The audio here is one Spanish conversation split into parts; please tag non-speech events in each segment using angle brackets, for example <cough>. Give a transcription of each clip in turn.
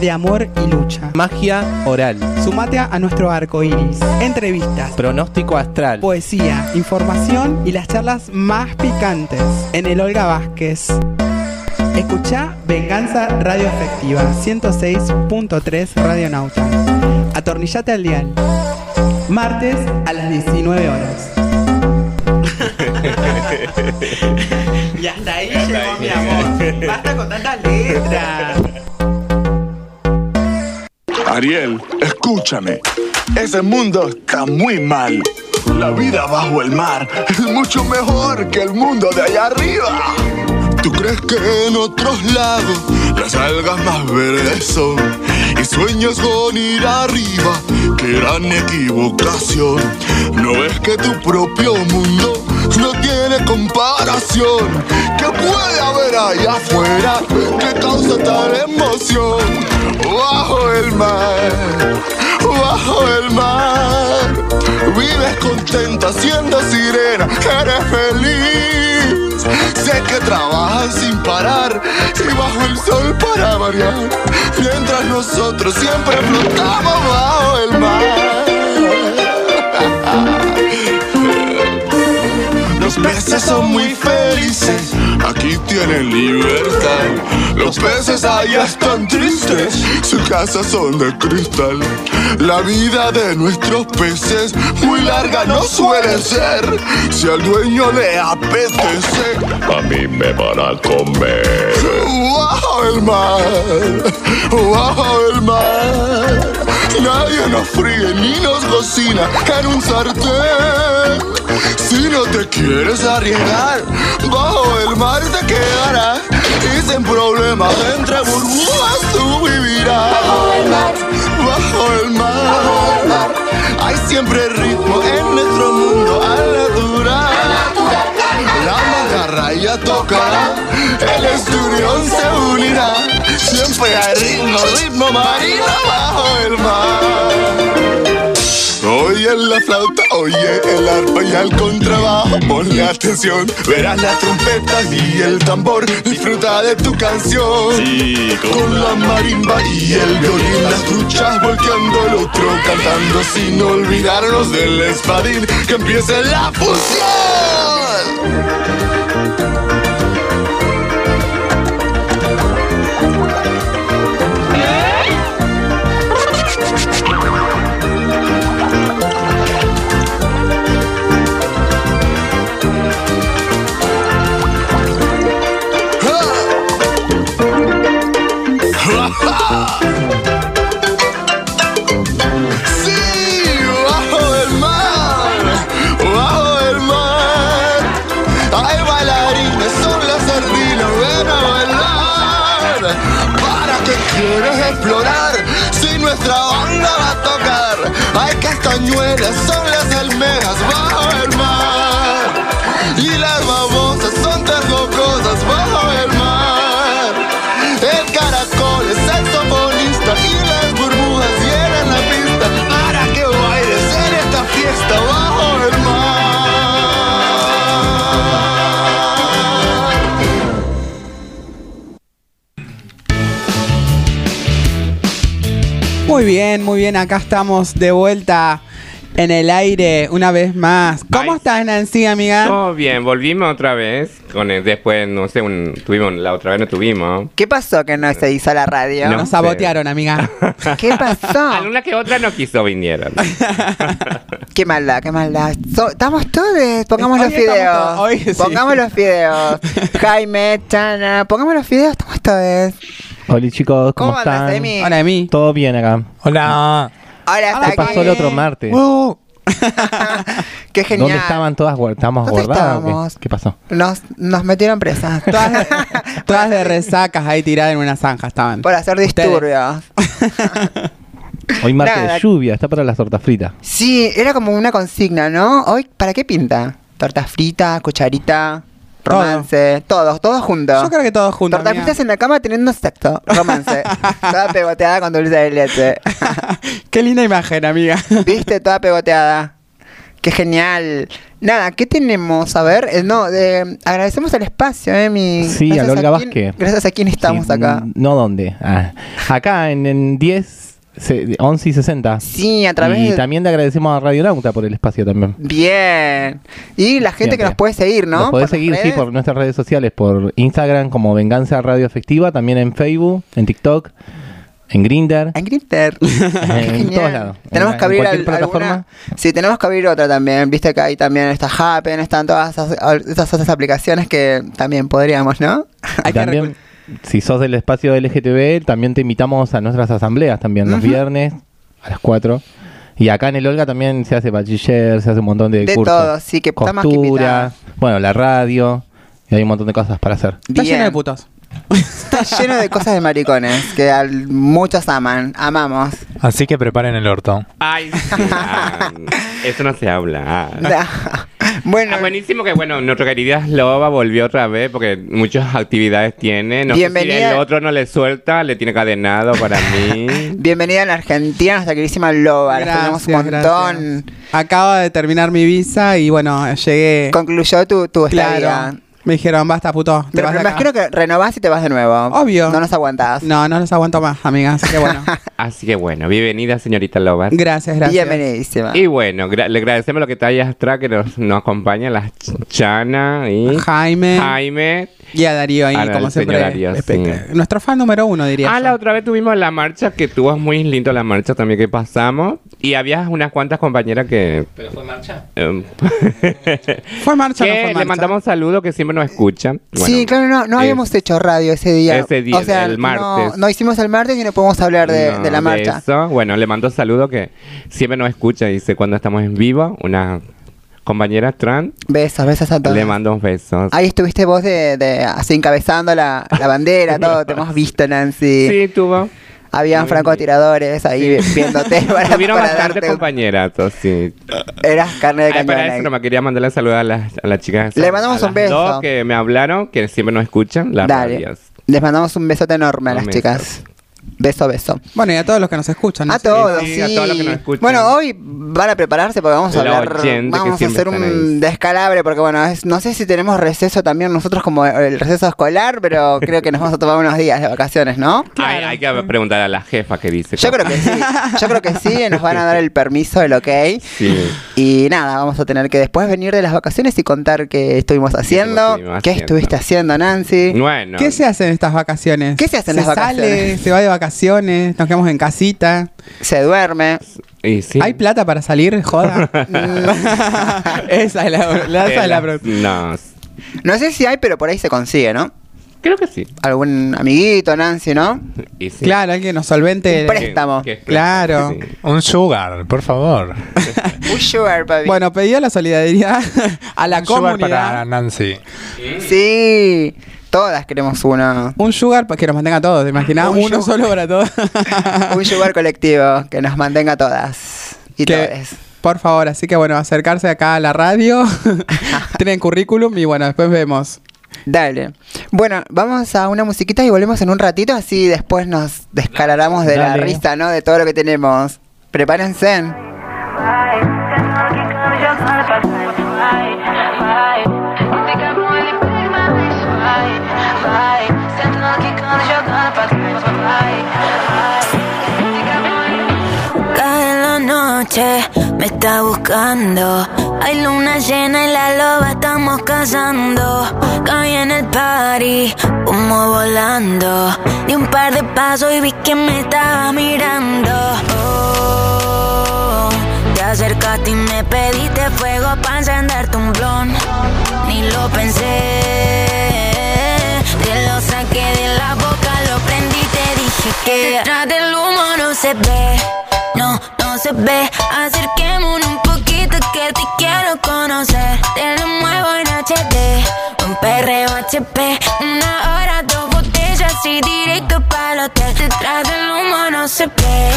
de amor y lucha. Magia oral. Sumate a nuestro arco iris. Entrevistas, Pronóstico astral. poesía, información y las charlas más picantes en el Olga Vázquez. Escucha Venganza Radio Efectiva 106.3 Radio Nauta. Atornillate al dial. Martes a las 19 horas. <laughs> y hasta ahí llegó mi amor. Basta con tantas letras. Ariel, escúchame. Ese mundo está muy mal. La vida bajo el mar es mucho mejor que el mundo de allá arriba. ¿Tú crees que en otros lados las algas más verdes son? Y sueñas con ir arriba, qué gran equivocación. ¿No ves que tu propio mundo no tiene comparación? ¿Qué puede haber allá afuera que causa tal emoción? Bajo el mar, bajo el mar, vives contenta siendo sirena, eres feliz. Sé que trabajas sin parar y bajo el sol para variar, mientras nosotros siempre flotamos bajo el mar. Los peces son muy felices, aquí tienen libertad. Los peces allá están tristes, su casa son de cristal. La vida de nuestros peces muy larga no suele ser. Si al dueño le apetece, A mí me van a comer. bajo el mar, bajo el mar. Nadie nos fríe ni nos cocina en un sartén. Si no te quieres arriesgar, bajo el mar te quedarás. Y sin problemas entre burbujas tú vivirás. Bajo el mar, bajo el mar. Hay siempre ritmo en nuestro mundo al natural. La macarra ya tocará, el esturión se unirá. Siempre hay ritmo, ritmo marino bajo el mar. Oye la flauta, oye el arpa y al contrabajo Ponle atención, verás las trompetas y el tambor Disfruta de tu canción. Sí, Con la marimba y el violín Las truchas volteando el otro cantando Sin olvidarnos del espadín Que empiece la fusión si nuestra banda va a tocar? Hay castañuelas, son las almejas bajo el mar. Muy bien, muy bien. Acá estamos de vuelta en el aire una vez más. ¿Cómo Ay. estás, Nancy, amiga? Todo bien, volvimos otra vez. Con el, después, no sé, un- tuvimos, la otra vez no tuvimos. ¿Qué pasó que no se hizo la radio? No. Nos sabotearon, amiga. <laughs> ¿Qué pasó? Alguna que otra no quiso vinieron. <laughs> Qué maldad, qué maldad. So- estamos todos. Pongamos Hoy los todos, hoy sí. Pongamos los fideos. <laughs> Jaime, Chana, pongamos los fideos, estamos todos. Hola chicos, ¿cómo, ¿Cómo andas, están? Emi? Hola, Emi. Todo bien acá. Hola. Hola, está ¿Qué pasó el otro martes? Uh, <laughs> Qué genial. ¿Dónde estaban todas guardadas? ¿Estábamos ¿Dónde guardadas? o qué? pasó? Nos, nos metieron presas. <laughs> Todas, todas de resacas ahí tiradas en una zanja estaban. Por hacer disturbios. <laughs> Hoy martes Nada. de lluvia, está para las tortas fritas. Sí, era como una consigna, ¿no? Hoy, ¿para qué pinta? Torta frita, cucharita, romance, todos, todos juntos. Yo creo que todos juntos. Torta amiga. fritas en la cama teniendo sexo, romance. <laughs> Toda pegoteada con dulce de leche. <laughs> Qué linda imagen, amiga. ¿Viste? Toda pegoteada. Qué genial. Nada, ¿qué tenemos? A ver, eh, no, de- agradecemos el espacio, eh, mi. Sí, gracias a Olga Vázquez. Gracias a quién estamos Sí, acá. No, ¿dónde? Ah, acá en, en 10, se- 11 y 60. Sí, a través Y de- también le agradecemos a Radio Nauta por el espacio también. Bien. Y la gente que nos puede seguir, ¿no? Nos podés seguir, sí, por nuestras redes sociales, por Instagram como Venganza Radio Efectiva, también en Facebook, en TikTok, en Grinder. En Grindr. Qué <laughs> <laughs> En todos lados. Tenemos En- que abrir al- plataforma. alguna- Sí, tenemos que abrir otra también. Viste que ahí también está Happen, están todas esas, esas otras aplicaciones que también podríamos, ¿no? <laughs> Hay que también, si sos del espacio LGTB, también te invitamos a nuestras asambleas también, los viernes a las 4. Y acá en el Olga también se hace bachiller, se hace un montón de, De cursos. todo, sí, que está más que Costura, bueno, la radio, y hay un montón de cosas para hacer. Está lleno de putos. Está lleno de cosas de maricones que al- muchos aman, amamos. Así que preparen el orto. Ay, sí, ah, <laughs> eso no se habla. <laughs> Bueno, Ah, buenísimo que, bueno, nuestra querida Loba volvió otra vez porque muchas actividades tiene. No sé si el otro no le suelta, le tiene cadenado para <laughs> mí. bienvenida a la Argentina, nuestra queridísima Loba. La tenemos un Gracias, montón. gracias. Acaba de terminar mi visa y bueno, llegué. Concluyó tu, tu estadía. Me dijeron, basta, puto. te Pero vas me de acá". imagino que renovás y te vas de nuevo. Obvio. No nos aguantás. No, no los aguanto más, amiga. Así que bueno. <laughs> Así que, bueno, bienvenida, señorita Loba. gracias, gracias. Bienvenidísima. Y bueno, gra- le agradecemos lo que está ahí atrás que nos, nos acompaña, la Ch- Chana y Jaime. Jaime. Y a Darío ahí, Ah, como siempre. Darío, sí. Nuestro fan número uno, diría. Ah, yo. la otra vez tuvimos la marcha que estuvo muy lindo la marcha también que pasamos. Y había unas cuantas compañeras que... ¿Pero fue marcha? em, <laughs> ¿Fue marcha no le mandamos saludos que siempre nos escuchan. sí, claro, no, no es- habíamos hecho radio ese día. Ese día, o sea, el martes. No, hicimos el martes y no podemos hablar de, no, de la marcha. eso. Bueno, le mando saludos que siempre nos escucha. Dice cuando estamos en vivo, una compañera trans, Besos, besos a todos. le mando un beso. Ahí estuviste vos de, de así encabezando la, la bandera, <laughs> todo. Te hemos visto, Nancy. Sí, tuvo. Habían francotiradores ahí viéndote <laughs> para, Tuvieron para bastantes darte- compañeras, sí. Eras carne de Ay, cañón. para ahí. eso no me quería mandarle saludos a las, a las chicas. Le mandamos a un beso. Dos que me hablaron, que siempre nos escuchan, las Dale. radios. Les mandamos un besote enorme a las chicas. Beso, beso. Bueno, y a todos los que nos escuchan. ¿no? A todos, sí, sí. a todos los que nos escuchan. Bueno, hoy van a prepararse porque vamos a hablar, que vamos a hacer un descalabre porque bueno, es- no sé si tenemos receso también nosotros como el receso escolar, pero <laughs> creo que nos vamos a tomar unos días de vacaciones, ¿no? Ay, hay que preguntar a la jefa qué dice. Yo creo que sí, yo creo que sí, nos van a dar el permiso, el ok. Sí. Y nada, vamos a tener que después venir de las vacaciones y contar qué estuvimos haciendo, estuvimos qué haciendo. estuviste haciendo, Nancy. Bueno. ¿Qué se hace en estas vacaciones? ¿Qué se hace en se las vacaciones? sale, se va de vacaciones, nos quedamos en casita. Se duerme. Y sí. ¿Hay plata para salir? Joda. <laughs> <laughs> esa es la, la- esa es la pregunta. No, No sé si hay, pero por ahí se consigue, ¿no? creo que sí. Algún amiguito, Nancy, ¿no? Y sí. Claro, alguien nos solvente. Un préstamo. Que- que- Claro. sí. Un sugar, por favor. <laughs> Un sugar, baby. Bueno, pedido la solidaridad a la Un sugar para comunidad. Nancy. Sí, todas queremos uno. Un sugar para que nos mantenga a todos, ¿te? Un Uno sugar. solo para todos. <laughs> Un sugar colectivo que nos mantenga todas. Y Que- todes. Por favor, así que bueno, acercarse acá a la radio, <laughs> tienen currículum y bueno, después vemos. Dale. Bueno, vamos a una musiquita y volvemos en un ratito, así después nos descalaramos de la risa, ¿no? De todo lo que tenemos. Prepárense. Cae me está buscando. Hay luna llena y la loba estamos cazando. Caí en el party, humo volando. Di un par de pasos y vi que me estaba mirando. Oh, te acercaste y me pediste fuego para encenderte un blon. Ni lo pensé. Te lo saqué de que detrás del humo no se ve, no, no se ve. Acerquémonos un poquito que te quiero conocer. Te lo muevo en HD, un perreo HP, una hora, dos botellas y directo para el hotel. Detrás del humo no se ve,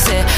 say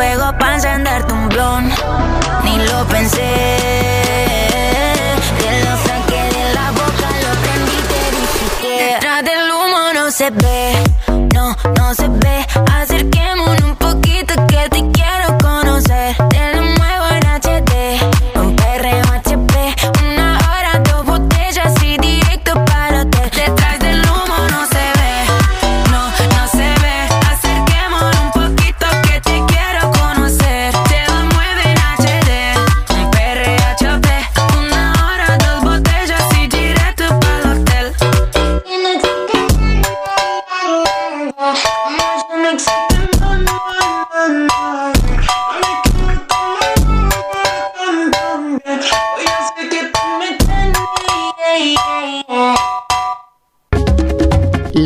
fuego para encenderte un blon. Ni lo pensé.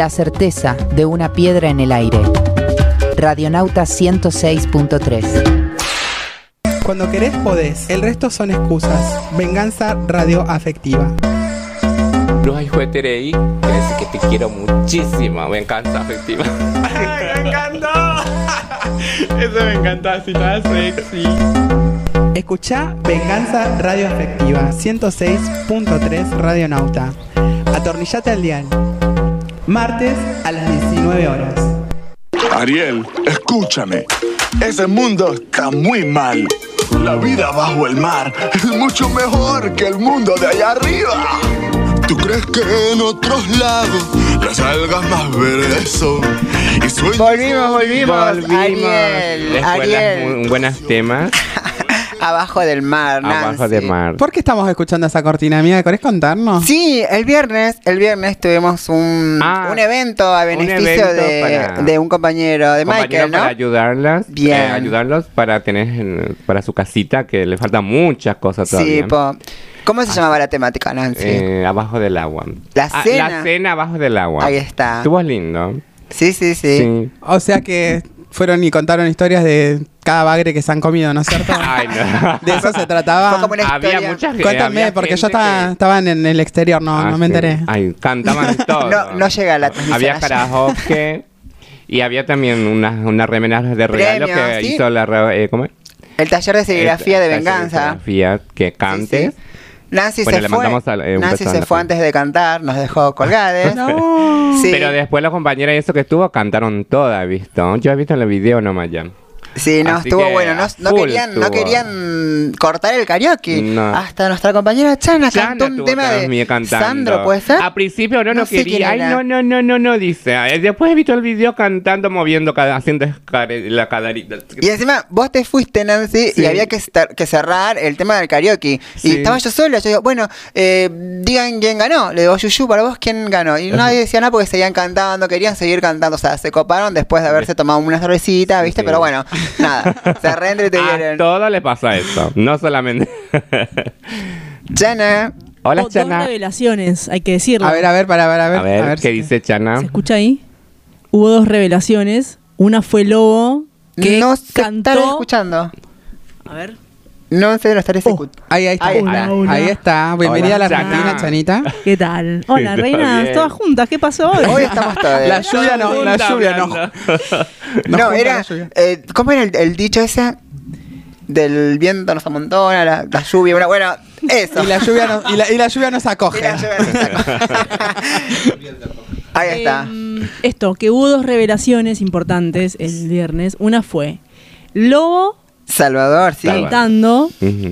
La certeza de una piedra en el aire. Radionauta 106.3. Cuando querés podés, el resto son excusas. Venganza radioafectiva. Los hay jueterei, que que te quiero muchísimo. Me encanta afectiva. ¡Me encantó! <laughs> Eso me encantó, así nada sexy. Escuchá Venganza Radioafectiva 106.3 Radionauta. Atornillate al dial. Martes a las 19 horas. Ariel, escúchame. Ese mundo está muy mal. La vida bajo el mar es mucho mejor que el mundo de allá arriba. ¿Tú crees que en otros lados las algas más verdes son? Y sueños Volvimos, volvimos. Volvimos. Ariel, Ariel. mu- buenas temas. Abajo del mar, Abajo Nancy. de mar. ¿Por qué estamos escuchando esa cortina, amiga? ¿Querés contarnos? Sí, el viernes, el viernes tuvimos un, Ah, un evento a un beneficio evento de, para- de un compañero de Compañero Michael, ¿no? para ayudarlas, Bien. eh, ayudarlos para tener en- para su casita que le faltan muchas cosas todavía. Sí, po. ¿Cómo se llamaba la temática, Nancy? Eh, abajo del agua. La Ah, cena. la cena abajo del agua. Ahí está. Estuvo lindo. Sí, sí, sí. Sí. O sea que fueron y contaron historias de cada bagre que se han comido, ¿no es cierto? <laughs> Ay, no. De eso se trataba. Fue como una Había historia. Cuéntame, había porque yo estaba, que- estaban en el exterior, no, Ah, no me sí. enteré. Ay, cantaban <laughs> todo. No- no llega la transmisión Había karaoke <laughs> y había también unas una remeras de regalo que ¿sí? hizo la... eh, ¿Cómo es? El taller de serigrafía de venganza. serigrafía que cante. Sí, sí. Nancy Bueno, se le fue. al- eh, Nancy se la- fue antes de cantar, nos dejó colgadas. <laughs> No. Sí, Pero después las compañeras y eso que estuvo cantaron todas, ¿visto? Yo he visto en el video nomás ya. Sí, no, Así estuvo que bueno. No, querían, no querían cortar el karaoke. No. Hasta nuestra compañera Chana, Chana cantó un tema de cantando. Sandro, ¿puede ser? A principio no, no, quería. Ay, no, no, no, no, no, dice. Después he visto el video cantando, moviendo, haciendo la cadarita. Y encima vos te fuiste, Nancy, Sí. y había que, que cerrar el tema del karaoke. Sí. Y estaba yo sola, yo digo, bueno, eh, digan quién ganó. Le digo, Yuyu, para vos, ¿quién ganó? Y nadie decía nada porque seguían cantando, querían seguir cantando. O sea, se coparon después de haberse tomado una cervecita, ¿viste? Sí. Pero bueno, nada, se reentretuvieron. <laughs> A todo le pasa eso, no solamente. Chana, Hola, Oh, dos Chana. revelaciones, hay que decirlo. A ver, a ver, para ver, a ver. A ver, ¿qué si- dice Chana? ¿Se escucha ahí? Hubo dos revelaciones. Una fue Lobo, que no se cantó... escuchando. A ver. No sé, lo estaré escuchando. Ahí, ahí está. Ahí está. Hola. Ahí está. Bienvenida Hola, a la Argentina. Chanita. ¿Qué tal? Hola, Todo reinas, bien. todas juntas. ¿Qué pasó hoy? Hoy estamos todos. La lluvia no, la lluvia no. <laughs> no, era. eh, ¿Cómo era el, el dicho ese? Del viento nos amontona, la, la lluvia. Bueno, bueno, eso. Y la lluvia nos, y la, y la lluvia nos Y acoge. la lluvia nos sacó. <laughs> Ahí está. Em, esto, que hubo dos revelaciones importantes el viernes. Una fue Lobo Salvador, sí. Cantando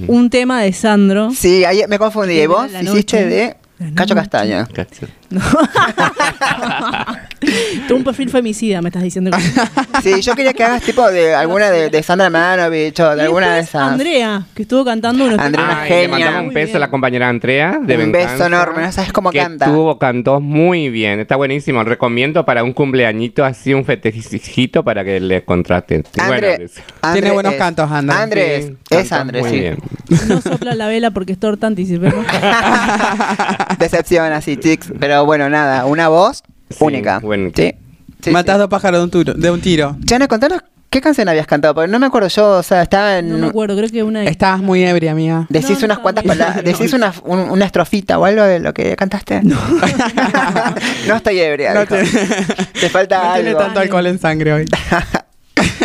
un tema de Sandro. Sí, ahí me confundí. Y vos hiciste de Cacho. Castaña. Cacho. <laughs> Tú un perfil femicida, me estás diciendo. que- <laughs> Sí, yo quería que hagas tipo de alguna de, de Sandra Manovich o de Y alguna de esas. Andrea, que estuvo cantando unos Andrea, Ay, le genia. mandamos un beso a la compañera Andrea de Un Venganza, beso enorme, no sabes cómo que canta. Tuvo, cantó muy bien, está buenísimo. Recomiendo para un cumpleañito así, un festejito para que le contraten. Andre, Bueno, André Tiene buenos es- cantos, André. Andrés, sí, es Andrés, muy sí. bien. <laughs> No sopla la vela porque es torta anticipemos. Decepción así, chicos. Pero bueno, nada, una voz Sí, única. bueno. Sí. Sí, Matas sí. dos pájaros de un, tiro, de un tiro. Chana, contanos qué canción habías cantado, porque no me acuerdo yo, o sea, estaba en... No me acuerdo, creo que una de... Estabas muy ebria, amiga. Decís No, unas no, cuantas <laughs> no. palabras, decís una, un- una estrofita o algo de lo que cantaste. No, <laughs> estoy ebria. No te- Te falta No tiene algo. tanto alcohol en sangre hoy. <laughs>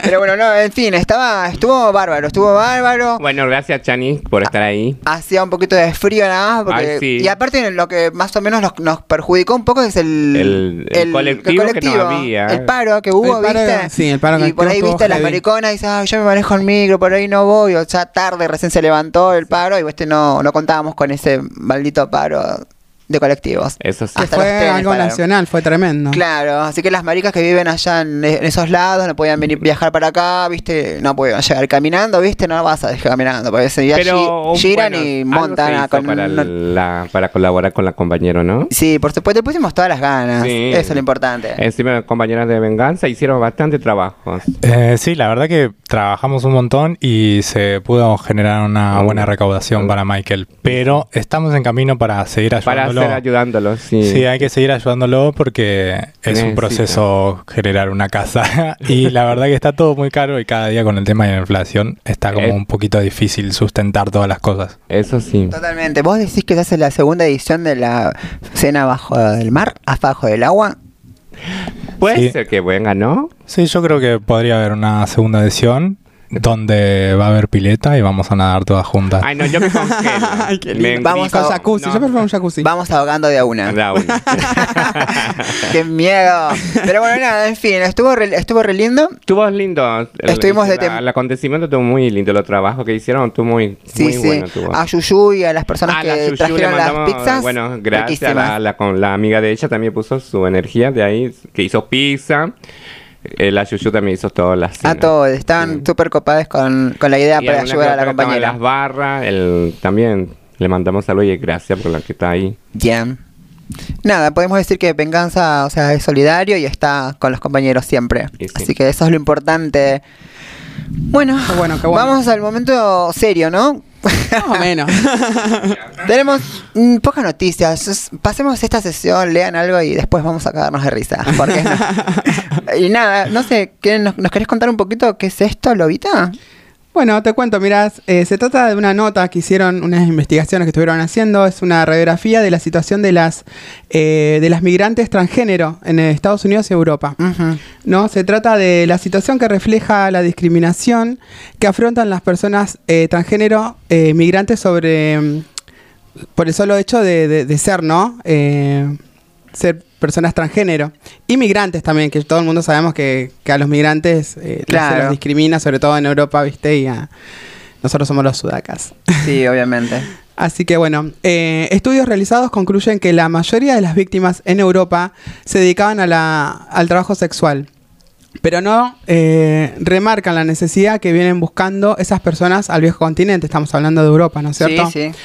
Pero bueno, no, en fin, estaba, estuvo bárbaro, estuvo bárbaro. Bueno, gracias Chani por estar ahí. Hacía un poquito de frío nada más. Porque, Ay, sí. Y aparte lo que más o menos nos, nos perjudicó un poco es el, El- el colectivo que no había. El paro que hubo, El paro, ¿viste? sí, el paro Y por ahí, viste, las mariconas dicen, "Ay, yo me manejo en micro, por ahí no voy. O sea, tarde recién se levantó el paro y viste, no, no contábamos con ese maldito paro de colectivos. Eso sí. Que Hasta fue algo pararon. nacional, fue tremendo. Claro, así que las maricas que viven allá en, en esos lados no podían venir viajar para acá, viste, no podían llegar caminando, viste, no vas a dejar caminando, porque se Pero gi- giran bueno, y montan a- con para, no- la- para colaborar con la compañera, ¿no? Sí, por supuesto, le pusimos todas las ganas, Sí. eso es lo importante. Encima, compañeras de venganza hicieron bastante trabajo. Eh, sí, la verdad que trabajamos un montón y se pudo generar una buena recaudación para Michael. Pero estamos en camino para seguir Para ayudándolo. seguir ayudándolos, sí. Sí, hay que seguir ayudándolo porque es un proceso generar una casa <laughs> y la verdad que está todo muy caro y cada día con el tema de la inflación está como Eh. un poquito difícil sustentar todas las cosas. Eso sí. Totalmente. ¿Vos decís que se hace la segunda edición de la cena abajo del mar, abajo del agua? Puede Sí. ser que venga, ¿no? Sí, yo creo que podría haber una segunda edición donde va a haber pileta y vamos a nadar todas juntas. Ay, no, yo me congelo. <laughs> Ay, qué Me lindo. Vamos engripo. con jacuzzi. No. Yo prefiero un jacuzzi. Vamos ahogando de a una. Da una. <laughs> ¡Qué miedo! Pero bueno, nada, en fin, estuvo re, estuvo re lindo. Estuvo lindo. El- Estuvimos de la- El acontecimiento estuvo muy lindo. Los trabajos que hicieron estuvo muy, Sí, muy sí. bueno. Estuvo. A Yuyu y a las personas que trajeron las pizzas. Bueno, gracias. a la- con la amiga de ella también puso su energía de ahí, que hizo pizza. Eh, la Yuyu también hizo todas las A todos, estaban súper copados con, con la idea Y para ayudar a la compañera. las barras, el, también le mandamos saludos y gracias por la que está ahí. Bien. Nada, podemos decir que Venganza, o sea, es solidario y está con los compañeros siempre. Sí. Así que eso es lo importante. Bueno, bueno. vamos al momento serio, ¿no? Más o menos. <laughs> Tenemos mm, pocas noticias. Es- Pasemos esta sesión, lean algo y después vamos a cagarnos de risa. Porque no- <laughs> y nada, no sé, ¿qué- nos, nos querés contar un poquito qué es esto, Lobita? Bueno, te cuento, mirás, eh, se trata de una nota que hicieron unas investigaciones que estuvieron haciendo, es una radiografía de la situación de las eh, de las migrantes transgénero en Estados Unidos y Europa. ¿no? Se trata de la situación que refleja la discriminación que afrontan las personas eh, transgénero eh, migrantes sobre mm, por el solo hecho de, de- de ser, ¿no? Ser personas transgénero. Y migrantes también, que todo el mundo sabemos que, que a los migrantes eh, Claro. se los discrimina, sobre todo en Europa, ¿viste? Y a- nosotros somos los sudacas. Sí, obviamente. <laughs> Así que bueno, eh, estudios realizados concluyen que la mayoría de las víctimas en Europa se dedicaban a la- al trabajo sexual, pero no eh, remarcan la necesidad que vienen buscando esas personas al viejo continente. Estamos hablando de Europa, ¿no es cierto? Sí, sí.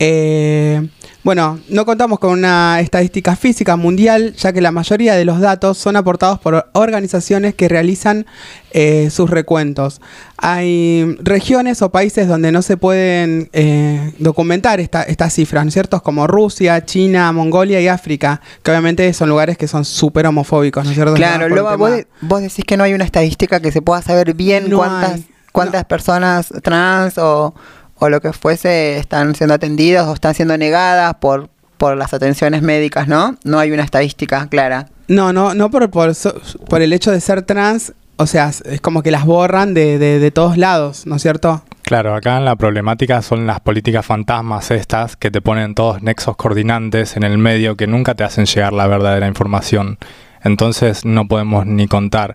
Eh, bueno, no contamos con una estadística física mundial, ya que la mayoría de los datos son aportados por organizaciones que realizan eh, sus recuentos. Hay regiones o países donde no se pueden eh, documentar esta- estas cifras, ¿no es cierto? Como Rusia, China, Mongolia y África, que obviamente son lugares que son súper homofóbicos, ¿no es cierto? Claro, el Loba, vos, de- vos decís que no hay una estadística que se pueda saber bien No cuántas, hay, cuántas no. personas trans o, o lo que fuese están siendo atendidas o están siendo negadas por, por las atenciones médicas, ¿no? No hay una estadística clara. No, no, no por, por, el hecho de ser trans, o sea, es como que las borran de, de, de todos lados, ¿no es cierto? Claro, acá la problemática son las políticas fantasmas estas que te ponen todos nexos coordinantes en el medio que nunca te hacen llegar la verdadera información. Entonces no podemos ni contar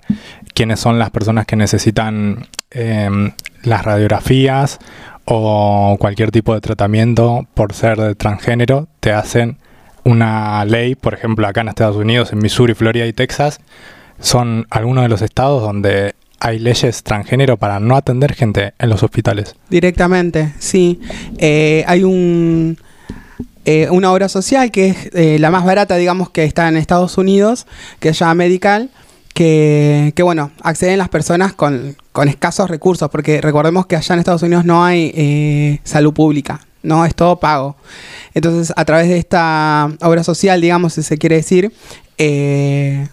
quiénes son las personas que necesitan em, las radiografías o cualquier tipo de tratamiento por ser transgénero. Te hacen una ley, por ejemplo, acá en Estados Unidos, en Missouri, Florida y Texas, son algunos de los estados donde hay leyes transgénero para no atender gente en los hospitales. Directamente, sí. Eh, hay un eh, una obra social que es eh, la más barata, digamos, que está en Estados Unidos, que se llama Medical, que, bueno, acceden las personas con, con escasos recursos, porque recordemos que allá en Estados Unidos no hay eh, salud pública, no es todo pago. Entonces, a través de esta obra social, digamos, si se quiere decir, eh,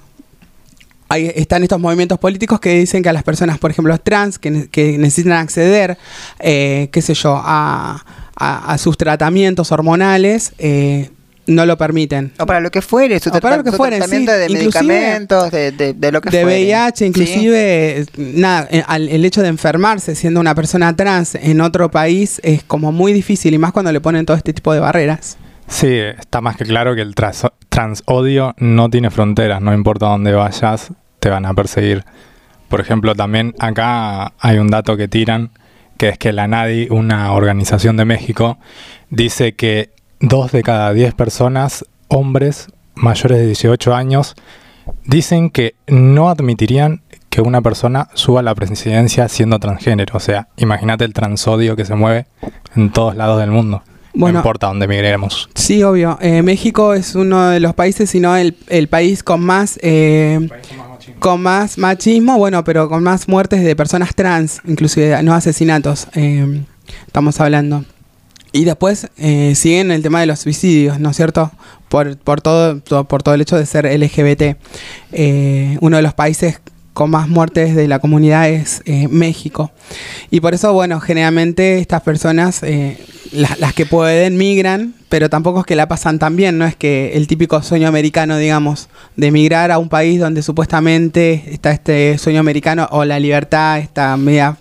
hay- están estos movimientos políticos que dicen que a las personas, por ejemplo, trans, que, que necesitan acceder, eh, qué sé yo, a, a- a sus tratamientos hormonales, eh, no lo permiten. O para lo que fuere, su, O para lo que su fuere, tratamiento sí. de medicamentos, de, de, de lo que de fuere. VIH, Sí. inclusive, eh, nada, eh, el hecho de enfermarse siendo una persona trans en otro país es como muy difícil, y más cuando le ponen todo este tipo de barreras. Sí, está más que claro que el trans, transodio no tiene fronteras, no importa dónde vayas, te van a perseguir. Por ejemplo, también acá hay un dato que tiran, que es que la NADI, una organización de México, dice que dos de cada diez personas, hombres mayores de 18 años, dicen que no admitirían que una persona suba a la presidencia siendo transgénero. O sea, imagínate el transodio que se mueve en todos lados del mundo. Bueno. no importa dónde migremos. Sí, obvio. Eh, México es uno de los países, si no el, el país con más eh, con más machismo, bueno, pero con más muertes de personas trans, inclusive no asesinatos, eh, estamos hablando. Y después eh, siguen el tema de los suicidios, ¿no es cierto? Por, por, todo, por todo el hecho de ser LGBT. Eh, uno de los países con más muertes de la comunidad es eh, México. Y por eso, bueno, generalmente estas personas, eh, la- las que pueden, migran, pero tampoco es que la pasan tan bien, no es que el típico sueño americano, digamos, de migrar a un país donde supuestamente está este sueño americano o la libertad está media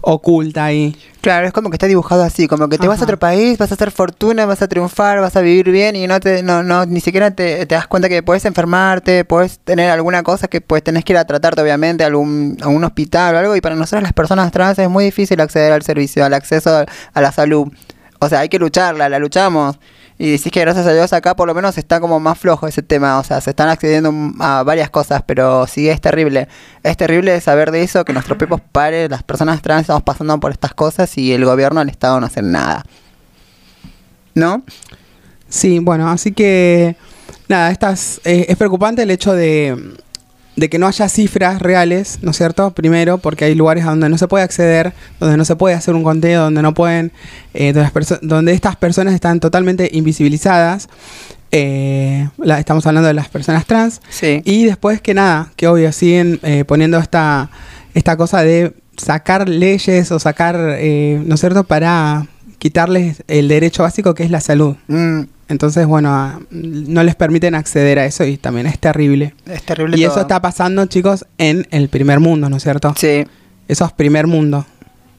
oculta ahí. Claro, es como que está dibujado así, como que te vas a otro país, vas a hacer fortuna, vas a triunfar, vas a vivir bien y no te, no, no, ni siquiera te, te das cuenta que puedes enfermarte, puedes tener alguna cosa que pues tenés que ir a tratarte obviamente a algún, a un hospital o algo y para nosotros las personas trans es muy difícil acceder al servicio, al acceso a la salud. O sea, hay que lucharla, la luchamos. Y decís que gracias a Dios acá por lo menos está como más flojo ese tema, o sea, se están accediendo a varias cosas, pero sí es terrible. Es terrible saber de eso, que nuestros propios pares, las personas trans, estamos pasando por estas cosas y el gobierno, el Estado no hacen nada. ¿No? Sí, bueno, así que nada, estas, eh, es preocupante el hecho de, de que no haya cifras reales, ¿no es cierto? Primero, porque hay lugares a donde no se puede acceder, donde no se puede hacer un conteo, donde no pueden, eh, donde, donde estas personas están totalmente invisibilizadas. Eh, la- estamos hablando de las personas trans. Sí. Y después que nada, que obvio siguen eh, poniendo esta, esta cosa de sacar leyes o sacar, eh, ¿no es cierto?, para quitarles el derecho básico que es la salud. Mm, Entonces, bueno, no les permiten acceder a eso y también es terrible. es terrible Y todo. eso está pasando, chicos, en el primer mundo, ¿no es cierto? Sí. Eso es primer mundo,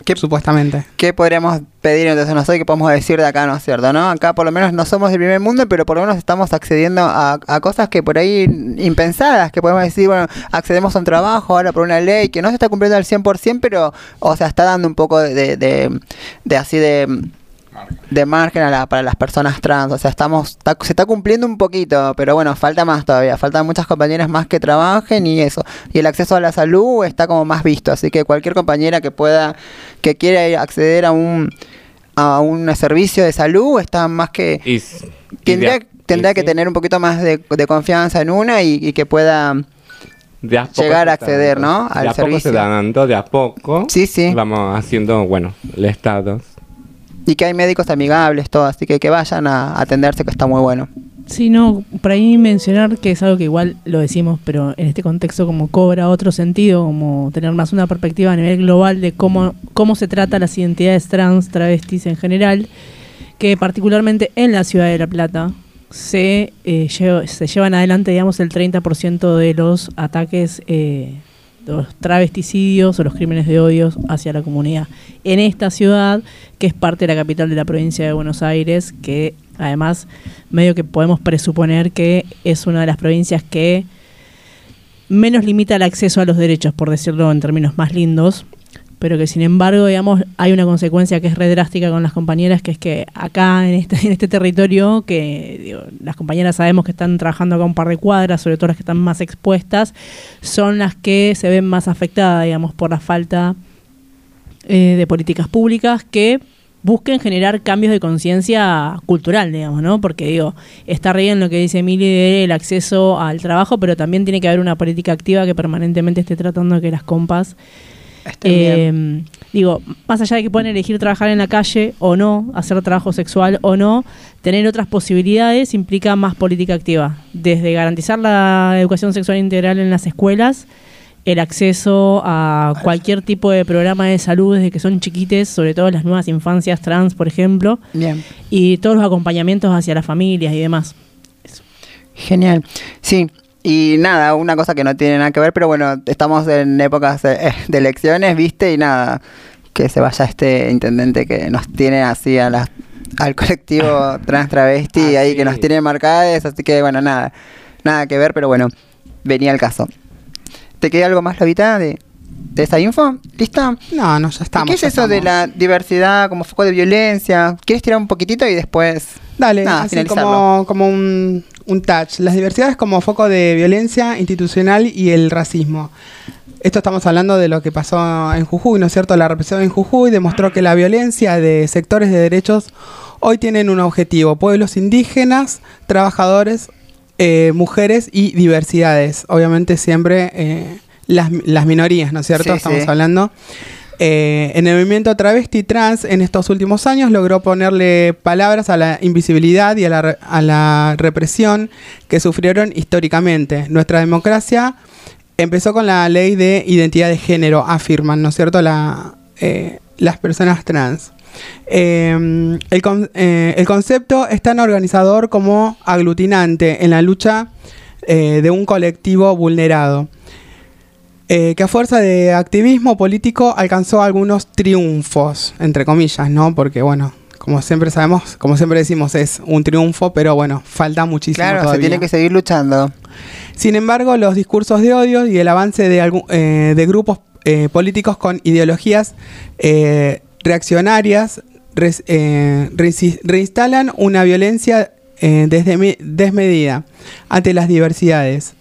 ¿Qué- supuestamente. ¿Qué podríamos pedir entonces? No sé qué podemos decir de acá, ¿no es cierto? ¿no? Acá por lo menos no somos del primer mundo, pero por lo menos estamos accediendo a, a cosas que por ahí impensadas, que podemos decir, bueno, accedemos a un trabajo ahora por una ley que no se está cumpliendo al 100%, pero, o sea, está dando un poco de, de, de- de así de de margen a la- para las personas trans, o sea, estamos está- se está cumpliendo un poquito, pero bueno, falta más todavía, faltan muchas compañeras más que trabajen y eso, y el acceso a la salud está como más visto, así que cualquier compañera que pueda, que quiera acceder a un a un servicio de salud está más que Y, tendría, de tendría y que sí, tener un poquito más de, de confianza en una y, y que pueda de a poco llegar a acceder, dando. ¿no? De al a poco se servicio. dando, de a poco. Sí, sí. Vamos haciendo, bueno, el Estado. Y que hay médicos amigables, todo, así que que vayan a atenderse que está muy bueno. Sí, no, por ahí mencionar que es algo que igual lo decimos, pero en este contexto como cobra otro sentido, como tener más una perspectiva a nivel global de cómo, cómo se trata las identidades trans, travestis en general, que particularmente en la ciudad de La Plata se, eh, se llevan adelante, digamos, el 30% de los ataques, eh, los travesticidios o los crímenes de odio hacia la comunidad. En esta ciudad, que es parte de la capital de la provincia de Buenos Aires, que además medio que podemos presuponer que es una de las provincias que menos limita el acceso a los derechos, por decirlo en términos más lindos, pero que sin embargo, digamos, hay una consecuencia que es re drástica con las compañeras, que es que acá en este, en este territorio, que digo, las compañeras sabemos que están trabajando acá un par de cuadras, sobre todo las que están más expuestas, son las que se ven más afectadas, digamos, por la falta eh, de políticas públicas que busquen generar cambios de conciencia cultural, digamos, ¿no? Porque digo, está re bien lo que dice Emily del acceso al trabajo, pero también tiene que haber una política activa que permanentemente esté tratando de que las compas eh, digo, más allá de que puedan elegir trabajar en la calle o no, hacer trabajo sexual o no, tener otras posibilidades implica más política activa. Desde garantizar la educación sexual integral en las escuelas, el acceso a cualquier tipo de programa de salud desde que son chiquites, sobre todo las nuevas infancias trans, por ejemplo, Bien. y todos los acompañamientos hacia las familias y demás. Genial. Sí. Y nada, una cosa que no tiene nada que ver, pero bueno, estamos en épocas de, de elecciones, ¿viste? Y nada, que se vaya este intendente que nos tiene así a la, al colectivo <laughs> trans travesti ahí que nos tiene marcadas, así que bueno, nada, nada que ver, pero bueno, venía el caso. ¿Te queda algo más, Lobita, de, de esa info? ¿Lista? No, no, ya estamos. ¿Qué es eso de la diversidad como foco de violencia? ¿Quieres tirar un poquitito y después... Dale, nada, así como, como un, un touch. Las diversidades como foco de violencia institucional y el racismo. Esto estamos hablando de lo que pasó en Jujuy, ¿no es cierto? La represión en Jujuy demostró que la violencia de sectores de derechos hoy tienen un objetivo. Pueblos indígenas, trabajadores, eh, mujeres y diversidades. Obviamente siempre eh, las, las minorías, ¿no es cierto? Sí, estamos sí. hablando. Eh, en el movimiento travesti trans en estos últimos años logró ponerle palabras a la invisibilidad y a la, a la represión que sufrieron históricamente. Nuestra democracia empezó con la ley de identidad de género, afirman, ¿no es cierto?, la, eh, las personas trans. Eh, el, con- eh, el concepto es tan organizador como aglutinante en la lucha de un colectivo vulnerado eh, que a fuerza de activismo político alcanzó algunos triunfos, entre comillas, ¿no? Porque, bueno, como siempre sabemos, como siempre decimos, es un triunfo, pero bueno, falta muchísimo Claro, todavía. se tiene que seguir luchando. Sin embargo, los discursos de odio y el avance de, eh, de grupos eh, políticos con ideologías eh, reaccionarias res- reinstalan una violencia desde desmedida ante las diversidades.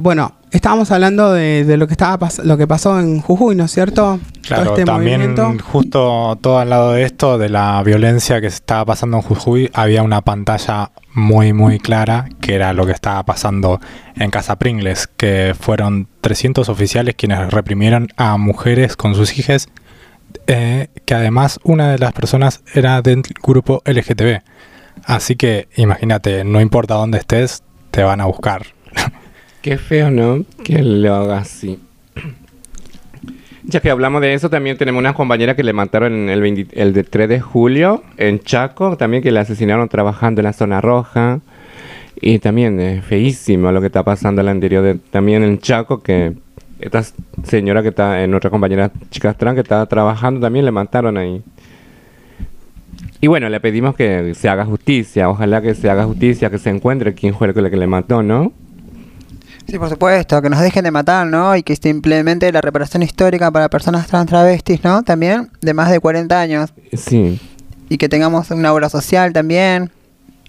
Bueno, estábamos hablando de, de lo que estaba pas- lo que pasó en Jujuy, ¿no es cierto? Claro, Todo este también movimiento. justo todo al lado de esto, de la violencia que se estaba pasando en Jujuy, había una pantalla muy, muy clara que era lo que estaba pasando en Casa Pringles, que fueron 300 oficiales quienes reprimieron a mujeres con sus hijas, eh, que además una de las personas era del grupo LGTB. Así que imagínate, no importa dónde estés, te van a buscar. Qué feo, ¿no? Que lo haga así. Ya que hablamos de eso, también tenemos una compañera que le mataron el, 20 el de 3 de julio en Chaco, también que le asesinaron trabajando en la zona roja. Y también es feísimo lo que está pasando el anterior de- también en Chaco, que esta señora que está en otra compañera chicas trans que estaba trabajando también le mataron ahí. Y bueno, le pedimos que se haga justicia, ojalá que se haga justicia, que se encuentre quién fue el que le mató, ¿no? Sí, por supuesto, que nos dejen de matar, ¿no? Y que se implemente la reparación histórica para personas trans travestis, ¿no? También, de más de 40 años. Sí. Y que tengamos una obra social también,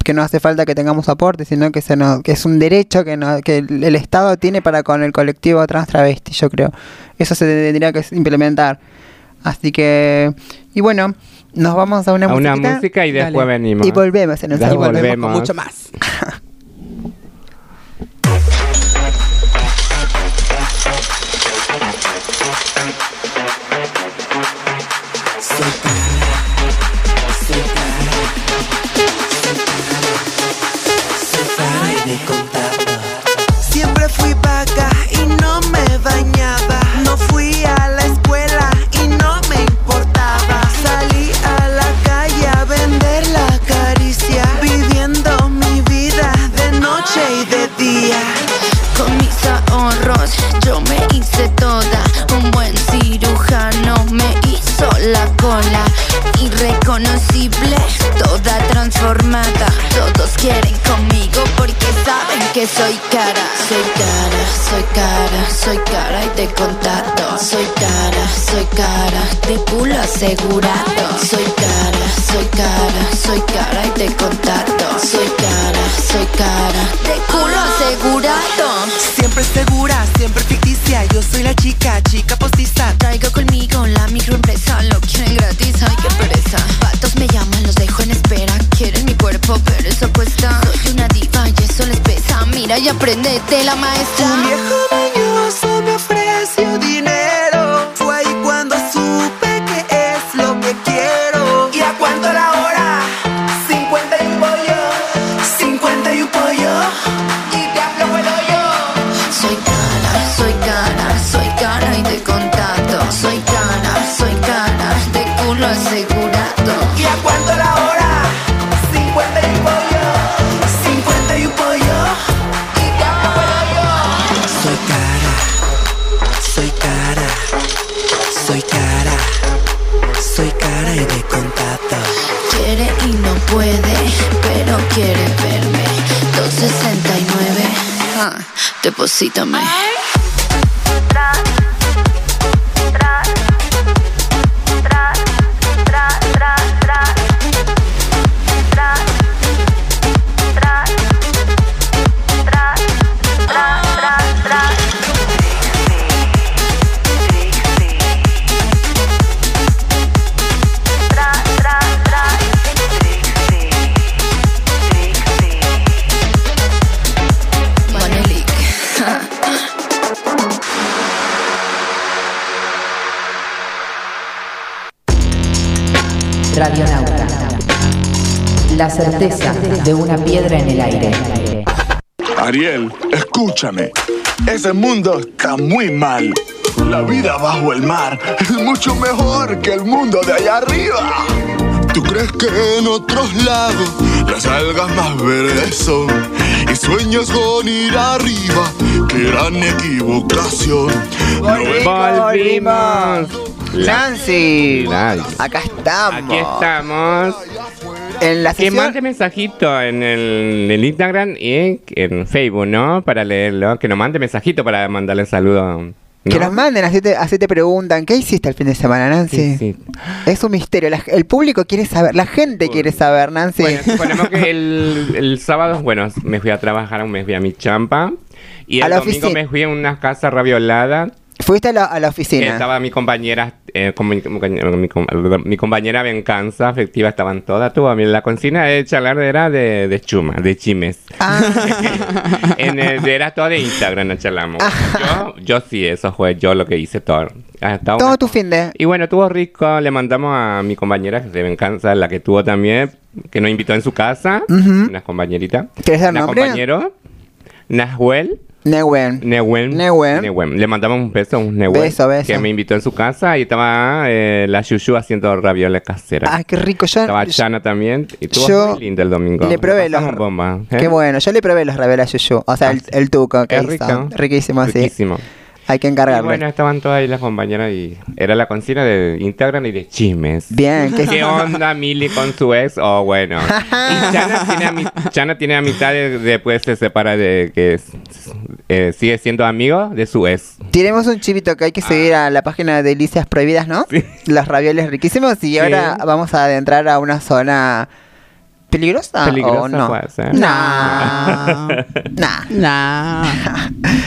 que no hace falta que tengamos aporte, sino que, se nos, que es un derecho que, no- que el, el Estado tiene para con el colectivo trans travesti, yo creo. Eso se tendría que implementar. Así que, y bueno, nos vamos a una a una música y después venimos. y volvemos en un volvemos. Con mucho más. <laughs> Con mis ahorros yo me hice toda. Un buen cirujano me hizo la cola. Irreconocible, toda transformada. Todos quieren conmigo porque saben que soy cara. Soy cara, soy cara, soy cara y de contacto. Soy cara, soy cara, de culo asegurado. Soy cara soy cara, soy cara y de contacto. Soy cara, soy cara, de culo asegurado. Siempre segura, siempre ficticia. Yo soy la chica, chica postiza. Traigo conmigo la microempresa, lo quieren gratis, ay qué pereza. Patos me llaman, los dejo en espera. Quieren mi cuerpo, pero eso cuesta. Soy una diva y eso les pesa. Mira y aprende de la maestra. Un viejo mañoso deposítame. La certeza de una piedra en el aire. Ariel, escúchame. Ese mundo está muy mal. La vida bajo el mar es mucho mejor que el mundo de allá arriba. ¿Tú crees que en otros lados las algas más verdes son? Y sueñas con ir arriba, qué gran equivocación. Volvimos. Nancy. Nancy. Acá estamos. Aquí estamos. En la Que mande mensajito en el, Instagram y en Facebook, ¿no? Para leerlo. Que nos mande mensajito para mandarle saludo. ¿no? Que nos manden, así te, así te preguntan, ¿qué hiciste el fin de semana, Nancy? Sí, sí. Es un misterio, la- el público quiere saber, la gente quiere saber, Nancy. Bueno, suponemos que el, <laughs> el sábado, bueno, me fui a trabajar, me fui a mi champa. Y el domingo oficina. me fui a una casa raviolada. Fuiste a la, a la oficina. estaba mi compañera, eh, con mi, mi- mi- mi compañera Venganza afectiva, estaban todas. Tuvo a mí la cocina de charlar era de, de chuma, de chimes. Ah. <laughs> En el- era todo de Instagram, charlamos. Yo, yo sí, eso fue yo lo que hice todo. Ah, estaba Todo una- tu fin de. Y bueno, tuvo rico. Le mandamos a mi compañera de Venganza, la que tuvo también, que nos invitó en su casa, Ujú. una compañerita. ¿Quieres dar Una nombre? compañero, Nahuel. Newen. Newen. Newen. Newen. Le mandamos un beso, un Newen. Beso, beso. Que me invitó en su casa y estaba eh, la Yuyu haciendo ravioles caseras. Ay, qué rico. Yo, estaba Chana también. Y estuvo yo muy lindo el domingo. le probé los- bomba. ¿eh? Qué bueno, yo le probé los rabelas yuyu. O sea, el, el tuco que Es hizo. rico. Riquísimo, sí. Riquísimo. Hay que Y encargarle. bueno, estaban todas ahí las compañeras y era la cocina de Instagram y de chismes. Bien, ¿qué- ¿Qué onda Mili con su ex? Oh, bueno. <laughs> y Chana tiene, a mi- Chana tiene amistad de- después se separa de que es- eh, sigue siendo amigo de su ex. Tenemos un chivito que hay que seguir a la página de Delicias Prohibidas, ¿no? Los ravioles riquísimos. Y ahora vamos a adentrar a una zona peligrosa. Peligrosa ¿O no? puede ser. Nah. nah. Nah.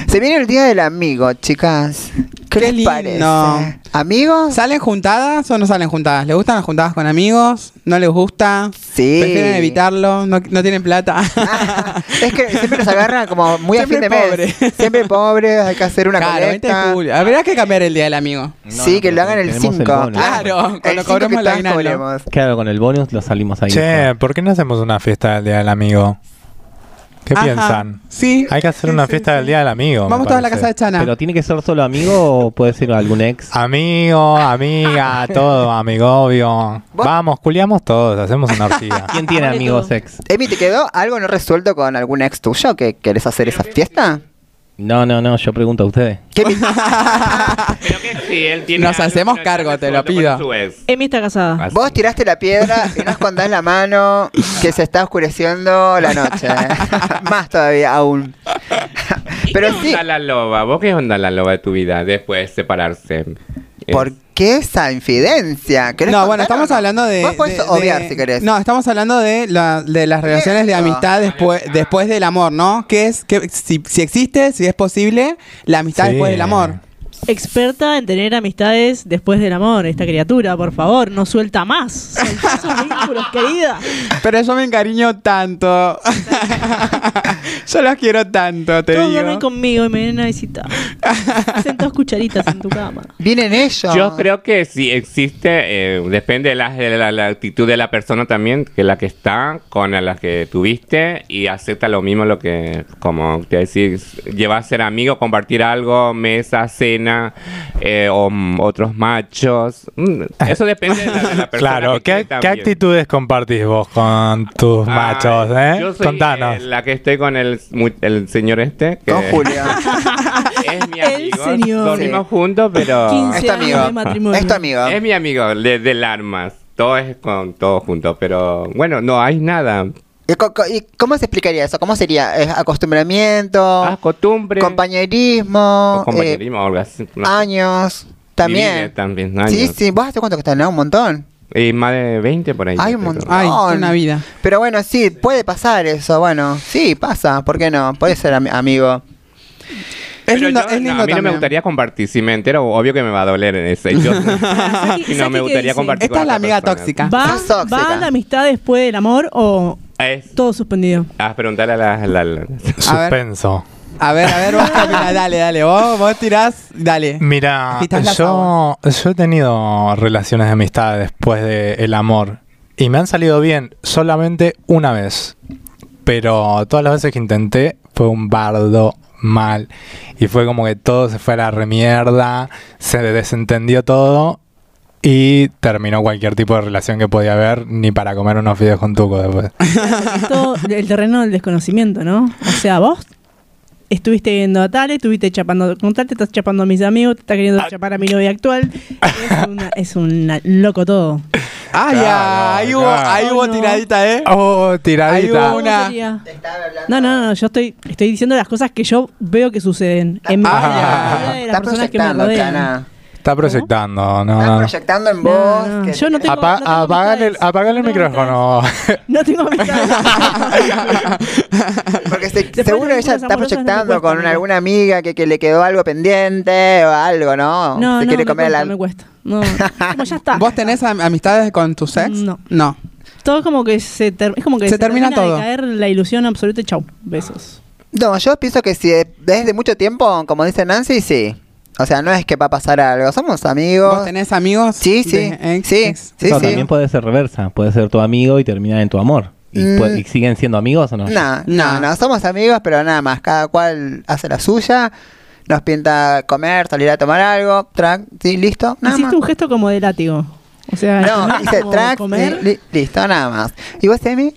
Se viene el día del amigo, chicas. ¿Qué, Qué les lindo. parece? ¿Amigos? ¿Salen juntadas o no salen juntadas? ¿Les gustan las juntadas con amigos? ¿No les gusta? Sí. ¿Prefieren evitarlo? ¿No, no tienen plata? <laughs> Es que siempre nos agarra como muy a fin Siempre de mes. pobre. Siempre pobre, hay que hacer una claro, 20 de colecta. julio. Habría que cambiar el día del amigo. sí, que lo hagan el tenemos el 5. bonus. Claro, cuando el 5 cobremos la. Claro, con el bonus lo salimos ahí. Che, ¿por qué no hacemos una fiesta del Día del Amigo? ¿Qué Ajá. piensan? Sí. Hay que hacer Sí, una sí, fiesta sí. del Día del Amigo. Vamos todos a la casa de Chana. Pero tiene que ser solo amigo o puede ser algún ex. <laughs> Amigo, amiga, <laughs> todo, amigovio. Vamos, culiamos todos, hacemos una orgía. <laughs> ¿Quién tiene amigos ex? Emi, ¿te quedó algo no resuelto con algún ex tuyo que querés hacer esa fiesta? No, no, no, yo pregunto a ustedes. <laughs> Pero que sí, él tiene Nos algo hacemos que no está cargo, te lo resuelto con pido. su ex. Emi está casada. Así. Vos tiraste la piedra y no escondés la mano que se está oscureciendo la noche. <laughs> Más todavía aún. Pero ¿Qué sí, onda la loba? ¿Vos qué onda la loba de tu vida después de separarse? Es- ¿por qué esa infidencia? ¿Querés No, bueno, contar o estamos no? hablando de. Vos podés de- obviar de- si querés. No, estamos hablando de, la- de las relaciones de amistad después, después del amor, ¿no? Que es que si, si existe, si es posible, la amistad Sí. después del amor. Experta en tener amistades después del amor. Esta criatura, por favor, no suelta más. Soltá esos <laughs> vínculos, querida. Pero yo me encariño tanto. <laughs> yo los quiero tanto, te Todos digo. duermen conmigo y me vienen a visitar. Hacen dos cucharitas en tu cama. Vienen ellos. Yo creo que si existe, eh, depende de, la, de la- la actitud de la persona también, que la que está con la que tuviste y acepta lo mismo lo que, como te decís, llevar a ser amigo, compartir algo, mesa, cena, eh, o otros machos. Mm, Eso depende de la, de la persona. Claro, que ¿qué, actitudes compartís vos con tus Ay, machos, eh? Yo soy Contanos. eh, la que estoy con el, el señor este. Que Con Julio. <laughs> Es mi El amigo. señor. Dormimos juntos, pero... 15 Es tu años amigo. de matrimonio. Es tu amigo. Es mi amigo de, del armas. Todo es con todo junto, pero bueno, no hay nada. ¿Y co- co- y cómo se explicaría eso? ¿Cómo sería? ¿Es acostumbramiento? Ah, costumbre. compañerismo, o compañerismo algo así. eh, no años, también. Vivir también, años. Sí, sí, vos hace cuánto que estás, ¿no? Un montón. Y más de 20 por ahí. Hay un montón. Ay, una vida. Pero bueno, sí, puede pasar eso. Bueno, sí, pasa. ¿Por qué no? Puede ser ami- amigo. Es lindo, yo- es no, lindo a mí no me gustaría compartir. Si me entero, obvio que me va a doler en ese. Yo, y <laughs> no ¿sabes me gustaría compartir Esta con es la amiga persona. tóxica. ¿Va, tóxica. ¿Va la amistad después del amor o Es, todo suspendido? ah, preguntarle a la... la- la- Suspenso. A ver, a ver, vos dale, dale. Vos, vos tirás, dale. Mira, yo, yo he tenido relaciones de amistad después del amor y me han salido bien solamente una vez. Pero todas las veces que intenté fue un bardo mal y fue como que todo se fue a la remierda, se desentendió todo y terminó cualquier tipo de relación que podía haber ni para comer unos fideos con tuco después. Es <laughs> todo el terreno del desconocimiento, ¿no? O sea, vos estuviste viendo a tal, estuviste chapando con tal, te estás chapando a mis amigos, te estás queriendo chapar a mi novia actual. Es, una- es un loco todo. Ah, Claro, ya, ahí hubo, claro. ahí hubo No. tiradita, ¿eh? Oh, Ahí tiradita. hubo ¿Cómo una-? No, no, no, yo estoy, estoy diciendo las cosas que yo veo que suceden en Ah, vida, de las personas que me rodean. Chana. Está proyectando, no, no. proyectando en vos. no, que yo no te- tengo- Apa- no tengo apagale, el- apagale el No tengo micrófono. <laughs> No tengo. <laughs> Porque se- seguro ella está proyectando con alguna amiga que, que le quedó algo pendiente o algo, ¿no? No, se no, quiere me cuesta, la... me cuesta. No, como ya está. ¿Vos tenés am- amistades con tu ex? No. No. Todo como que se, ter- es como que Se termina todo. de caer la ilusión absoluta y chau. Besos. No, yo pienso que si desde mucho tiempo, como dice Nancy, sí. O sea, no es que va a pasar algo, somos amigos. ¿Vos tenés amigos? Sí, sí, ex- sí, ex? sí, no, sí. también puede ser reversa. Puede ser tu amigo y terminar en tu amor. ¿Y, Mm. y siguen siendo amigos o no? No, no, No. no, somos amigos, pero nada más. Cada cual hace la suya. Nos pinta comer, salir a tomar algo, track, sí, listo, nada Hiciste más. un gesto como de látigo. O sea, No, <laughs> hice track, comer. li- listo, nada más. ¿Y vos, Emi? Y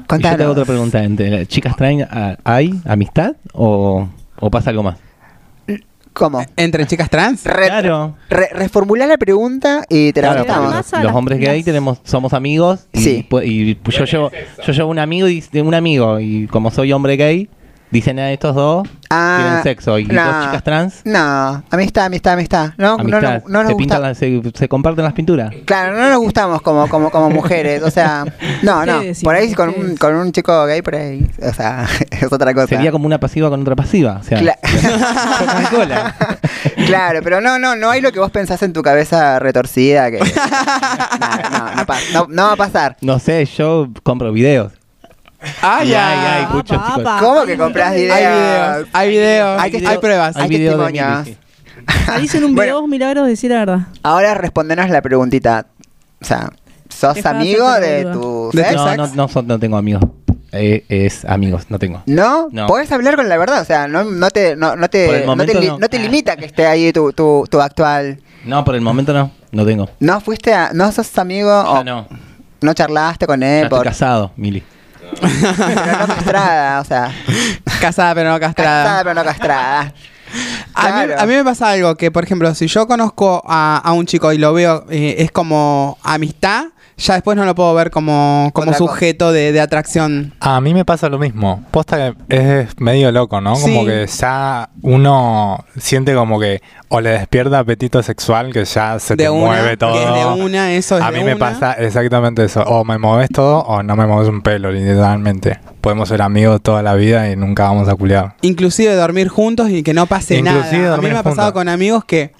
yo Contanos. tengo otra pregunta. ¿Entre chicas traen, a- ¿hay amistad o, o pasa algo más? ¿Cómo? ¿Entre chicas trans? Re- Claro. re- reformulá la pregunta y te la Claro, los hombres gay las- tenemos, somos amigos y, Sí. y yo llevo, yo llevo un amigo y de un amigo y como soy hombre gay, dicen a estos dos Ah, tienen sexo y no. dos chicas trans, No, amistad, amistad, amistad. No, no, amistad, no, no nos se, gusta. se, se comparten las pinturas. Claro, no nos gustamos como, como, como mujeres. O sea, <laughs> no, no. Por ahí con un, con un chico gay, por ahí. O sea, <laughs> es otra cosa. Sería como una pasiva con otra pasiva. O sea, Cla- <laughs> claro, pero no, no, no hay lo que vos pensás en tu cabeza retorcida que. no, no, no, no- no va a pasar. No sé, yo compro videos. ¡Ay, Ay, ay, ay! escucha, Apa, chicos. apa. ¿Cómo que compras Hay videos? videos, hay videos, Hay hay, que- pruebas. hay videos de Salís <laughs> en un Bueno. video milagros de decir la verdad. Ahora respondenos la preguntita. O sea, ¿sos amigo de tu? No, no, no, son- no tengo amigos. Eh, es amigos, no tengo. ¿No? No. Podés hablar con la verdad, o sea, no, no te, no, no te, no te, li- no. no te limita que esté ahí tu, tu, tu actual. No, por el momento no, no tengo. ¿No fuiste a, no sos amigo Ya o no, no, charlaste con ya él? estoy Por... casado, Mili. Pero no castrada, o sea, Casada pero no castrada. casada pero no castrada. A, mí, Claro. a mí me pasa algo que, por ejemplo, si yo conozco a, a un chico y lo veo, eh, es como amistad, ya después no lo puedo ver como, como Otra sujeto de, de atracción. A mí me pasa lo mismo. Posta que es medio loco, ¿no? Como Sí. que ya uno siente como que o le despierta apetito sexual que ya se de te una, mueve todo. que es de una, eso es A de mí me una. pasa exactamente eso. O me mueves todo o no me mueves un pelo, literalmente. Podemos ser amigos toda la vida y nunca vamos a culiar. Inclusive dormir juntos y que no pase Inclusive nada. A mí me ha pasado juntos. con amigos que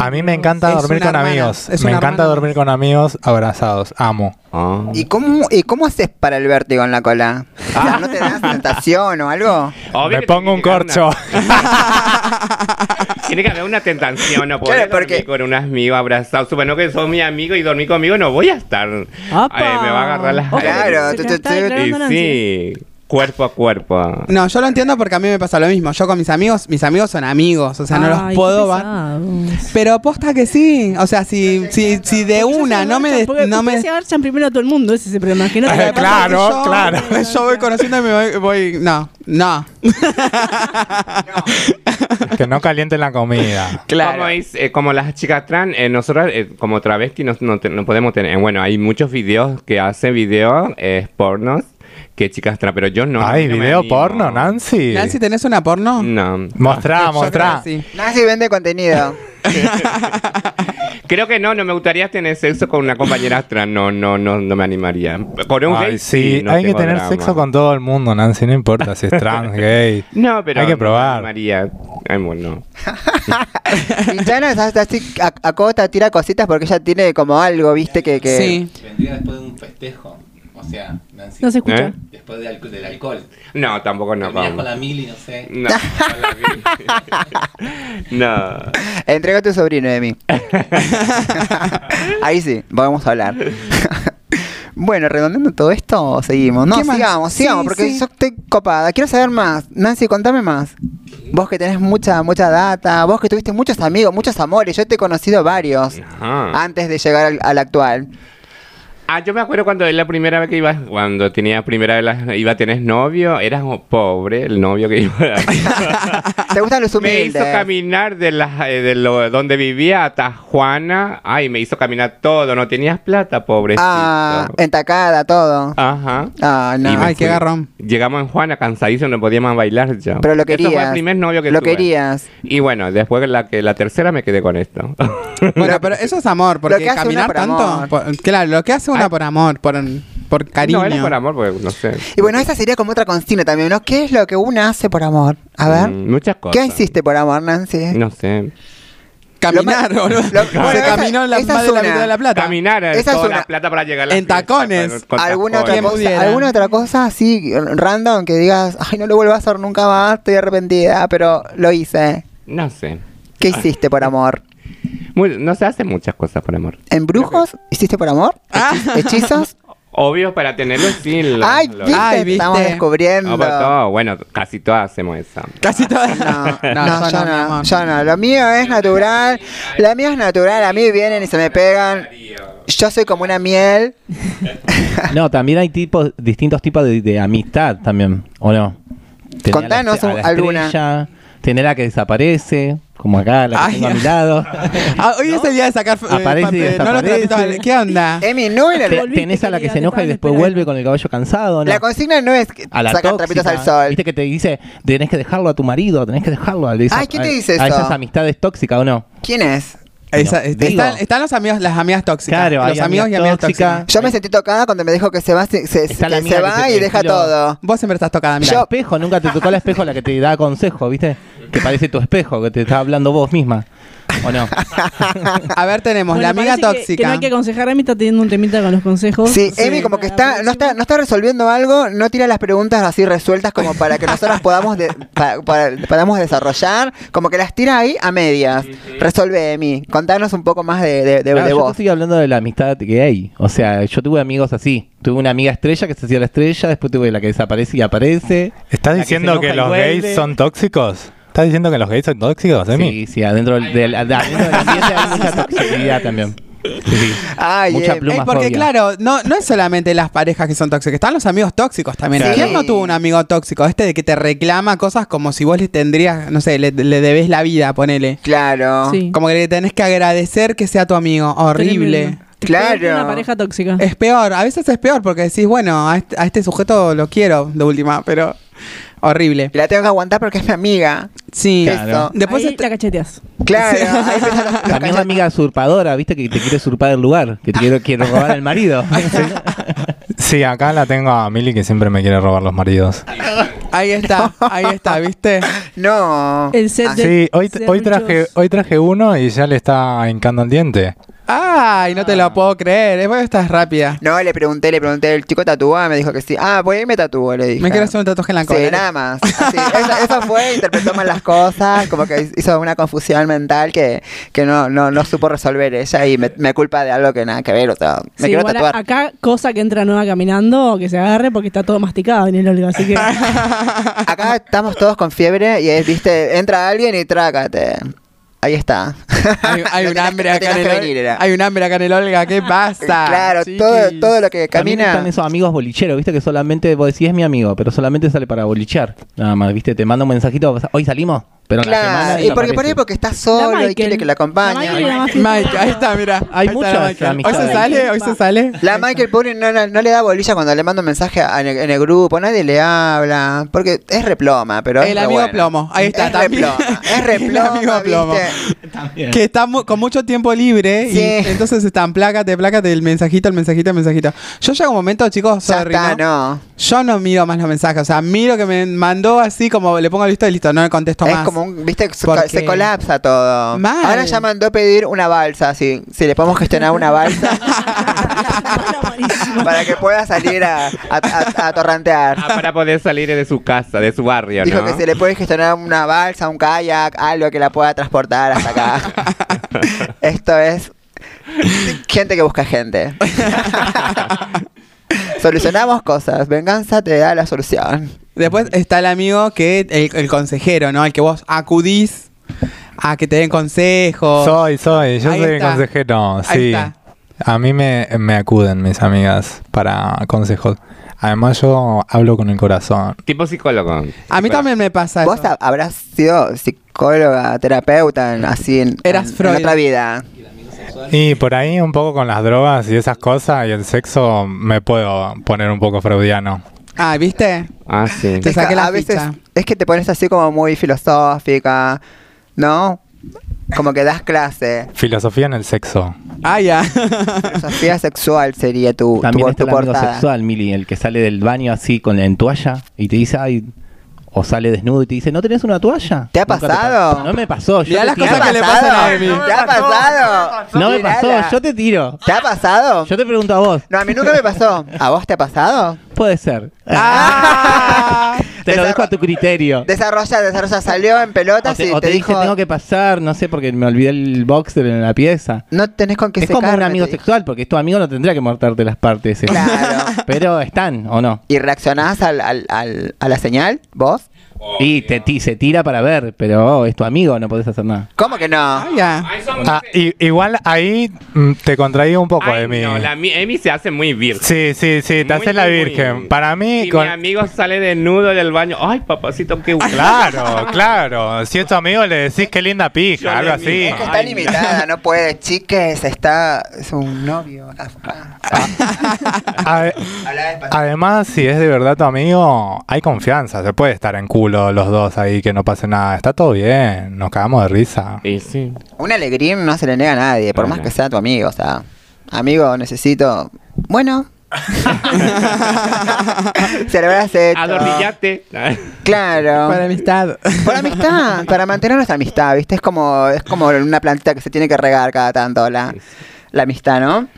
A mí me encanta Es dormir con hermana, amigos. Me encanta hermana dormir con amigos abrazados. Amo. Ah. ¿Y cómo, ¿Y cómo haces para el vértigo en la cola? O sea, ¿No te das tentación o algo? Obvio me pongo un corcho. Tiene que haber una tentación, no puedo porque- con un amigo abrazado. Supongo que sos mi amigo y dormir conmigo no voy a estar. Ay, me va a agarrar las Claro, tú- Y sí, cuerpo a cuerpo. No, yo lo entiendo porque a mí me pasa lo mismo. Yo con mis amigos, mis amigos son amigos, o sea, no los puedo va-. Pero posta que sí, o sea, si, si, si de una no me... des- porque no me se agarchan primero a todo el mundo, ese es el problema. Que no <laughs> te pasa claro, yo- claro. Yo voy conociendo y me voy, voy- no, no. <laughs> que no calienten la comida. Como, es, eh, como las chicas trans, eh, nosotros eh, como travesti no, no, te- no podemos tener. Bueno, hay muchos videos que hacen videos eh, pornos que chicas trans, pero yo no. Ay, no video porno, Nancy. Nancy, ¿tenés una porno? No. Mostrá, mostrá. sí. Nancy vende contenido. <laughs> Creo que no, no me gustaría tener sexo con una compañera trans, no, no, no, no me animaría. Con un Ay, gay sí, no hay que tener drama. sexo con todo el mundo, Nancy. No importa si es trans, <laughs> gay. No, pero Hay que probar. me animaría. Ay, bueno. <laughs> Y está así, a- acota, tira cositas porque ella tiene como algo, viste, que... que... Sí. Vendría después de un festejo. O sea, Nancy. No se escucha. ¿Eh? Después de alco- del alcohol. No, tampoco no. Terminás vamos. con la mili, no sé. No, con la mili. no. Entrega a tu sobrino de mí. <laughs> Ahí sí, podemos hablar. bueno, redondeando todo esto, seguimos. No, ¿Qué más? sigamos, Sí, sigamos, porque sí. yo estoy copada. Quiero saber más. Nancy, contame más. Vos que tenés mucha, mucha data, vos que tuviste muchos amigos, muchos amores. Yo te he conocido varios Ajá. antes de llegar al, al actual. Ah, yo me acuerdo cuando es la primera vez que iba, cuando tenía primera vez la- iba a tener novio, era como pobre el novio que <laughs> iba a ¿Te gustan los Me humildes? hizo caminar de, la, eh, de lo, donde vivía hasta Juana. Ay, me hizo caminar todo. No tenías plata, pobrecito. Ah, entacada, todo. Ajá. Ah, no. Y me Ay, qué garrón. Llegamos en Juana cansadísimos, no podíamos bailar ya. Pero lo Eso fue querías. el primer novio que Lo tuve. querías. Y bueno, después la que la tercera me quedé con esto. Bueno, pero eso es amor, porque caminar por tanto... por- claro, lo que hace una Ay. por amor, por, por cariño. No, era por amor, porque no sé. Y bueno, esa sería como otra consigna también, ¿no? ¿Qué es lo que una hace por amor? A ver. Mm, muchas cosas. ¿Qué hiciste por amor, Nancy? No sé. Caminar, Lo boludo. lo- <laughs> Se esa- caminó la, esa más es de la una. mitad de la plata. Caminar eh, Esa es toda una- la plata para llegar a la En fiesta, tacones. con- con ¿Alguna otra, tacones. cosa, pudiera. ¿Alguna otra cosa así random que digas, ay, no lo vuelvo a hacer nunca más, estoy arrepentida, pero lo hice? No sé. ¿Qué hiciste por amor? Muy- no se hacen muchas cosas por amor. ¿En brujos hiciste por amor? Hechis- ¿Hechizos? <laughs> Obvio, para tenerlo sí. lo- Ay, lo- ¿viste? Ay, ¿viste? Estamos descubriendo. No, pero todo, bueno, casi todas hacemos eso. Casi todas. No, No, no, yo no, yo no. Lo mío es natural. Lo mío es natural. A mí vienen y se me pegan. Yo soy como una miel. <laughs> <laughs> No, también hay tipos, distintos tipos de, de amistad también, ¿o no? Tener a la Contanos a la alguna. estrella, Tener la que desaparece, como acá, la que Ay, tengo a mi <laughs> lado. Ah, hoy es el día de sacar... eh, Aparece y papel, no desaparece. trapitos, ¿Qué onda? Emi, no era Te- la, volviste, tenés a la que querida, se te enoja y estaban después esperando. vuelve con el caballo cansado, ¿no? la consigna no es a la sacar tóxica. trapitos al sol. Viste que te dice, tenés que dejarlo a tu marido, tenés que dejarlo a, esa- Ay, ¿quién te a- dice a eso? esas amistades tóxicas, ¿o no? ¿Quién es? Esa- No, está- digo. están los amigos, las amigas tóxicas. Claro, los amigos y amigas amigas tóxicas. tóxicas. Yo me sentí tocada cuando me dijo que se va, se, se- Está la que amiga se que va y deja todo. Vos siempre estás tocada, mira. El espejo, nunca te tocó el espejo la que te da consejo, ¿viste? Que parece tu espejo, que te está hablando vos misma. ¿O no? <laughs> A ver, tenemos Bueno, la amiga que- tóxica. Que, no hay que aconsejar. Emi está teniendo un temita con los consejos. Sí, Sí. Emi como que está no, está, no está resolviendo algo, no tira las preguntas así resueltas como para que nosotras podamos de- pa- para- podamos desarrollar, como que las tira ahí a medias. Resuelve, Emi. Contanos un poco más de, de, de- Claro, de yo vos. estoy hablando de la amistad gay. O sea, yo tuve amigos así. Tuve una amiga estrella que se hacía la estrella, después tuve la que desaparece y aparece. ¿Estás que diciendo que, los vuelve. gays son tóxicos? ¿Estás diciendo que los gays son tóxicos, Emi? Sí, sí, adentro del, del- adentro hay mucha <laughs> toxicidad también. Ay, Mucha eh, pluma Eh, porque fobia. claro, no, no es solamente las parejas que son tóxicas, están los amigos tóxicos también. Sí. ¿Quién no tuvo un amigo tóxico? Este de que te reclama cosas como si vos le tendrías, no sé, le, le debes la vida, ponele. Claro. Sí. Como que le tenés que agradecer que sea tu amigo. Horrible. Tremendo. Claro. Una pareja tóxica. Es peor, a veces es peor porque decís, bueno, a este, a este sujeto lo quiero de última, pero horrible. Y la tengo que aguantar porque es mi amiga. Sí, Claro. Después Ahí la cacheteas. Claro. Sí. ahí empiezan los- los También la amiga usurpadora, ¿viste? Que te quiere usurpar el lugar, que te quiere, quiere robar al marido. Sí, acá la tengo a Mili que siempre me quiere robar los maridos. ahí está, ahí está, ¿viste? No. El set de- Sí, hoy, de hoy, traje, hoy traje uno y ya le está hincando el diente. Ay, no te lo puedo creer. Después estás rápida. No, le pregunté, le pregunté, el chico tatúa, me dijo que sí. Ah, pues ahí me tatúo, le dije. Me quiero hacer un tatuaje en la cola. Sí, nada más. Así, eso, eso fue, interpretó mal las cosas, como que hizo una confusión mental que, que no, no, no supo resolver ella y me, me culpa de algo que nada que ver. O sea, me Sí, quiero igual tatuar. acá, cosa que entra nueva caminando, que se agarre porque está todo masticado en el Olga, así que <laughs> Acá estamos todos con fiebre y es, viste, entra alguien y trácate. Ahí está. Hay, hay No un hambre acá en el que venir, era. Hay un hambre acá en el Olga, ¿qué <laughs> pasa? Claro, todo, todo lo que También camina. están esos amigos bolicheros, ¿viste? Que solamente vos decís es mi amigo, pero solamente sale para bolichear. Nada más, ¿viste? Te manda un mensajito, hoy salimos, pero en la Claro, semana y porque por ahí desaparece. porque está solo y Michael. quiere que le La acompañe. Michael era más fiesta. Mike, ahí está, mira. Hay está muchas la Michael. Hoy amistades. se sale, hoy se sale. La Michael pobre no, no- no le da bolilla cuando le manda un mensaje a- en, el, en el grupo, nadie le habla, porque es reploma, pero es El re amigo plomo, ahí está. Es también. reploma, es <laughs> El reploma, amigo plomo. ¿viste? También. Que está mu- con mucho tiempo libre Sí. y entonces están plácate, plácate, el mensajito, el mensajito, el mensajito. Yo llega un momento, chicos, Ya sorry, está, ¿no? no. Yo no miro más los mensajes, o sea, miro que me mandó así como le pongo listo y listo, no le contesto Es más. como un, viste, se, Porque- se colapsa todo. Mal. Ahora ya mandó pedir una balsa, si, si le podemos gestionar una balsa <laughs> para que pueda salir a, a, a- a torrantear. Ah, para poder salir de su casa, de su barrio, Dijo ¿no? que se le puede gestionar una balsa, un kayak, algo que la pueda transportar hasta acá. <laughs> Esto es gente que busca gente. <laughs> Solucionamos cosas. Venganza te da la solución. Después está el amigo que, el, el consejero, ¿no? El que vos acudís a que te den consejos. Soy, soy, yo Ahí soy está. consejero, Ahí sí. está. A mí me, me acuden mis amigas para consejos. Además yo hablo con el corazón. Tipo psicólogo. A mí también me pasa Vos eso. habrás sido psicóloga, terapeuta, en- así en, Eras en- en Freud. otra vida. Y por ahí un poco con las drogas y esas cosas y el sexo me puedo poner un poco freudiano. Ah, ¿viste? Ah, sí. Te Es saqué que la a veces ficha. es que te pones así como muy filosófica, ¿no? Como que das clase. Filosofía en el sexo. Ah, ya. Filosofía <laughs> sexual sería tu, tu, También está tu el amigo portada. sexual, Mili, el que sale del baño así con en toalla y te dice, ay, o sale desnudo y te dice, ¿no tenés una toalla? ¿Te ha Nunca pasado? pa- No me pasó. Yo Mirá te las tiro. cosas que le pasan a Emi. ¿Te ha pasado? No me Mirala. pasó, yo te tiro. ¿Te ha pasado? Yo te pregunto a vos. No, a mí nunca me pasó. ¿A vos te ha pasado? Puede ser. Ah. <laughs> te lo dejo a tu criterio. Desarrolla, desarrolla, salió en O pelotas te, y o te, te dije, tengo que pasar, no sé, porque me olvidé el boxer en la pieza. no tenés con qué Es como secarme", un amigo sexual, porque tu amigo no tendría que mortarte las partes. Claro. <laughs> Pero están, ¿o no? ¿Y reaccionás al, al, al- a la señal? ¿Vos? Y te, ti- se tira para ver, pero oh, es tu amigo, no podés hacer nada. ¿Cómo que no? Ah, ya. Ah, y- igual ahí mm, te contraí un poco Ay, de mí. no, la mi- Emi se hace muy virgen. Sí, sí, sí, te Muy, haces la muy, virgen. muy. Para mí, Si con... mi amigo sale desnudo del baño, ay, papacito, qué Claro, <laughs> claro. Si es tu amigo le decís qué linda Yo pija, le algo así. Es que está Ay, limitada, no puede. Chiques, está. Es un novio. <laughs> Habla despacio. Además, si es de verdad tu amigo, hay confianza. Se puede estar en culo los dos ahí, que no pase nada. Está todo bien, nos cagamos de risa. Y sí. Un alegrín no se le niega a nadie, por más que sea tu amigo. O sea, amigo, necesito. Bueno. <laughs> se lo habrás hecho. Adornillate. Claro. Para amistad. Por amistad, para mantener nuestra amistad, ¿viste? Es como, es como una plantita que se tiene que regar cada tanto, la, la amistad, ¿no?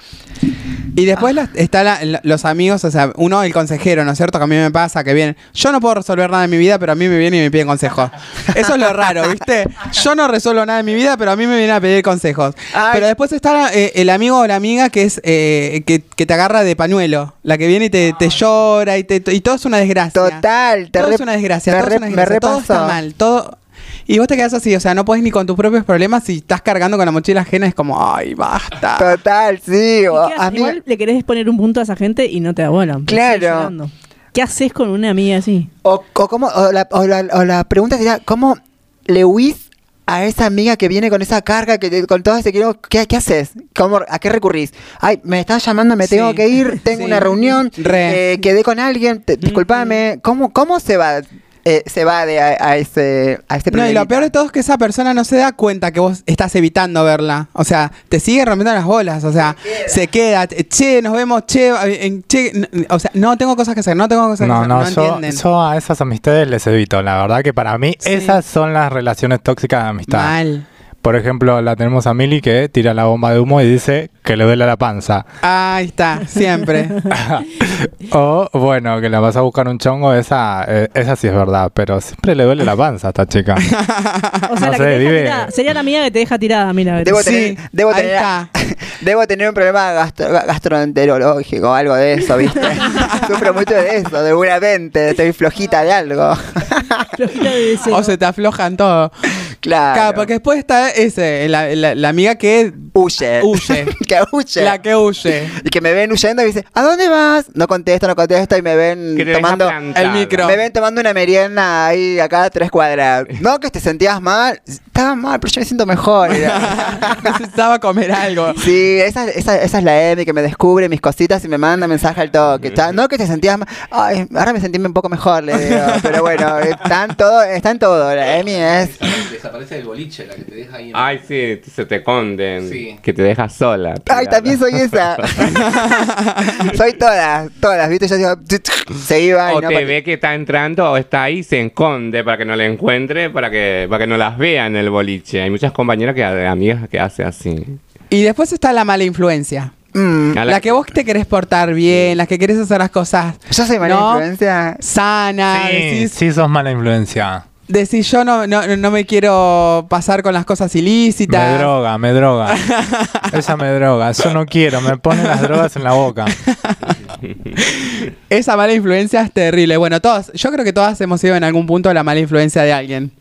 Y después las- está la- la- los amigos, o sea, uno el consejero, ¿no es cierto? Que a mí me pasa que vienen. Yo no puedo resolver nada en mi vida, pero a mí me vienen y me piden consejos. Eso es lo raro, ¿viste? Yo no resuelvo nada en mi vida, pero a mí me vienen a pedir consejos. Ay. Pero después está eh, el amigo o la amiga que es eh, que, que te agarra de pañuelo, la que viene y te, te llora y, te, y todo es una desgracia. Total, te todo re- es una desgracia, todo re- es una me desgracia, todo está mal, todo Y vos te quedás así, o sea, no podés ni con tus propios problemas y estás cargando con la mochila ajena, es como, ay, basta. Total, sí. ¿Y o- qué haces? amiga- Igual le querés poner un punto a esa gente y no te da bola. Claro. ¿Qué haces con una amiga así? O, o, cómo- o la, o la- o la pregunta sería, ¿cómo le huís a esa amiga que viene con esa carga, que con todo ese quiero, ¿qué, qué haces? ¿Cómo, ¿A qué recurrís? Ay, me están llamando, me Sí, tengo que ir, <laughs> tengo sí. una reunión, Re. eh, quedé con alguien, te- discúlpame. ¿Cómo, ¿Cómo se va eh, se va de a, a ese a este No, y lo peor de todo es que esa persona no se da cuenta que vos estás evitando verla. O sea, te sigue rompiendo las bolas. O sea, se queda. Che, nos vemos, che, en- che. n- O sea, no tengo cosas que hacer, no tengo cosas que No, hacer. no, No, yo, entienden. yo a esas amistades les evito. La verdad que para mí Sí. esas son las relaciones tóxicas de amistad. Mal. Por ejemplo, la tenemos a Mili que tira la bomba de humo y dice que le duele la panza. Ahí está, siempre. <laughs> o, bueno, que la vas a buscar un chongo, esa, eh, esa sí es verdad, pero siempre le duele la panza a esta chica. <laughs> O sea, No la sé, que te deja vive- tirada. Sería la amiga que te deja tirada, mira. Debo Sí, tener, debo, ahí tener, está. <laughs> debo tener un problema gastro, gastroenterológico, algo de eso, ¿viste? Sufro mucho de eso, seguramente. Estoy flojita de algo. Flojita de deseo. O se te aflojan todo. Claro. Claro, porque después está ese, la, la- la amiga que Huye. huye. <laughs> que huye. la que huye. Y que me ven huyendo y dicen, ¿a dónde vas? No contesto, no contesto y me ven Que te deja tomando... el micro. Me ven tomando una merienda ahí acá a tres cuadras. No, que te sentías mal. Estaba mal, pero yo me siento mejor. <laughs> Necesitaba comer algo. Sí, esa, esa, esa es la Emi que me descubre mis cositas y me manda mensaje al toque. Está- No que te sentías mal. Ay, ahora me sentí un poco mejor, le digo. Pero bueno, está en todo, está en todo. La Emi es. Desaparece el boliche, la que te deja ahí. Ay, sí, se te conden. Sí. Que te deja sola. Ay, también soy esa. <laughs> soy todas, todas, ¿viste? Yo digo, se iba y O no. te porque- ve que está entrando o está ahí, se esconde para que no le encuentre, para que, para que no las vea en el boliche. Hay muchas compañeras que amigas que hace así. Y después está la mala influencia. Mm, La, que vos te querés portar bien, la que querés hacer las cosas yo soy mala No. influencia. sanas. Sí, decís, sí sos mala influencia. Decís, yo no, no, no me quiero pasar con las cosas ilícitas. Me droga, me droga. <laughs> Ella me droga. Yo no quiero, me pone las drogas en la boca. <laughs> Esa mala influencia es terrible. Bueno, todos, yo creo que todas hemos sido en algún punto la mala influencia de alguien.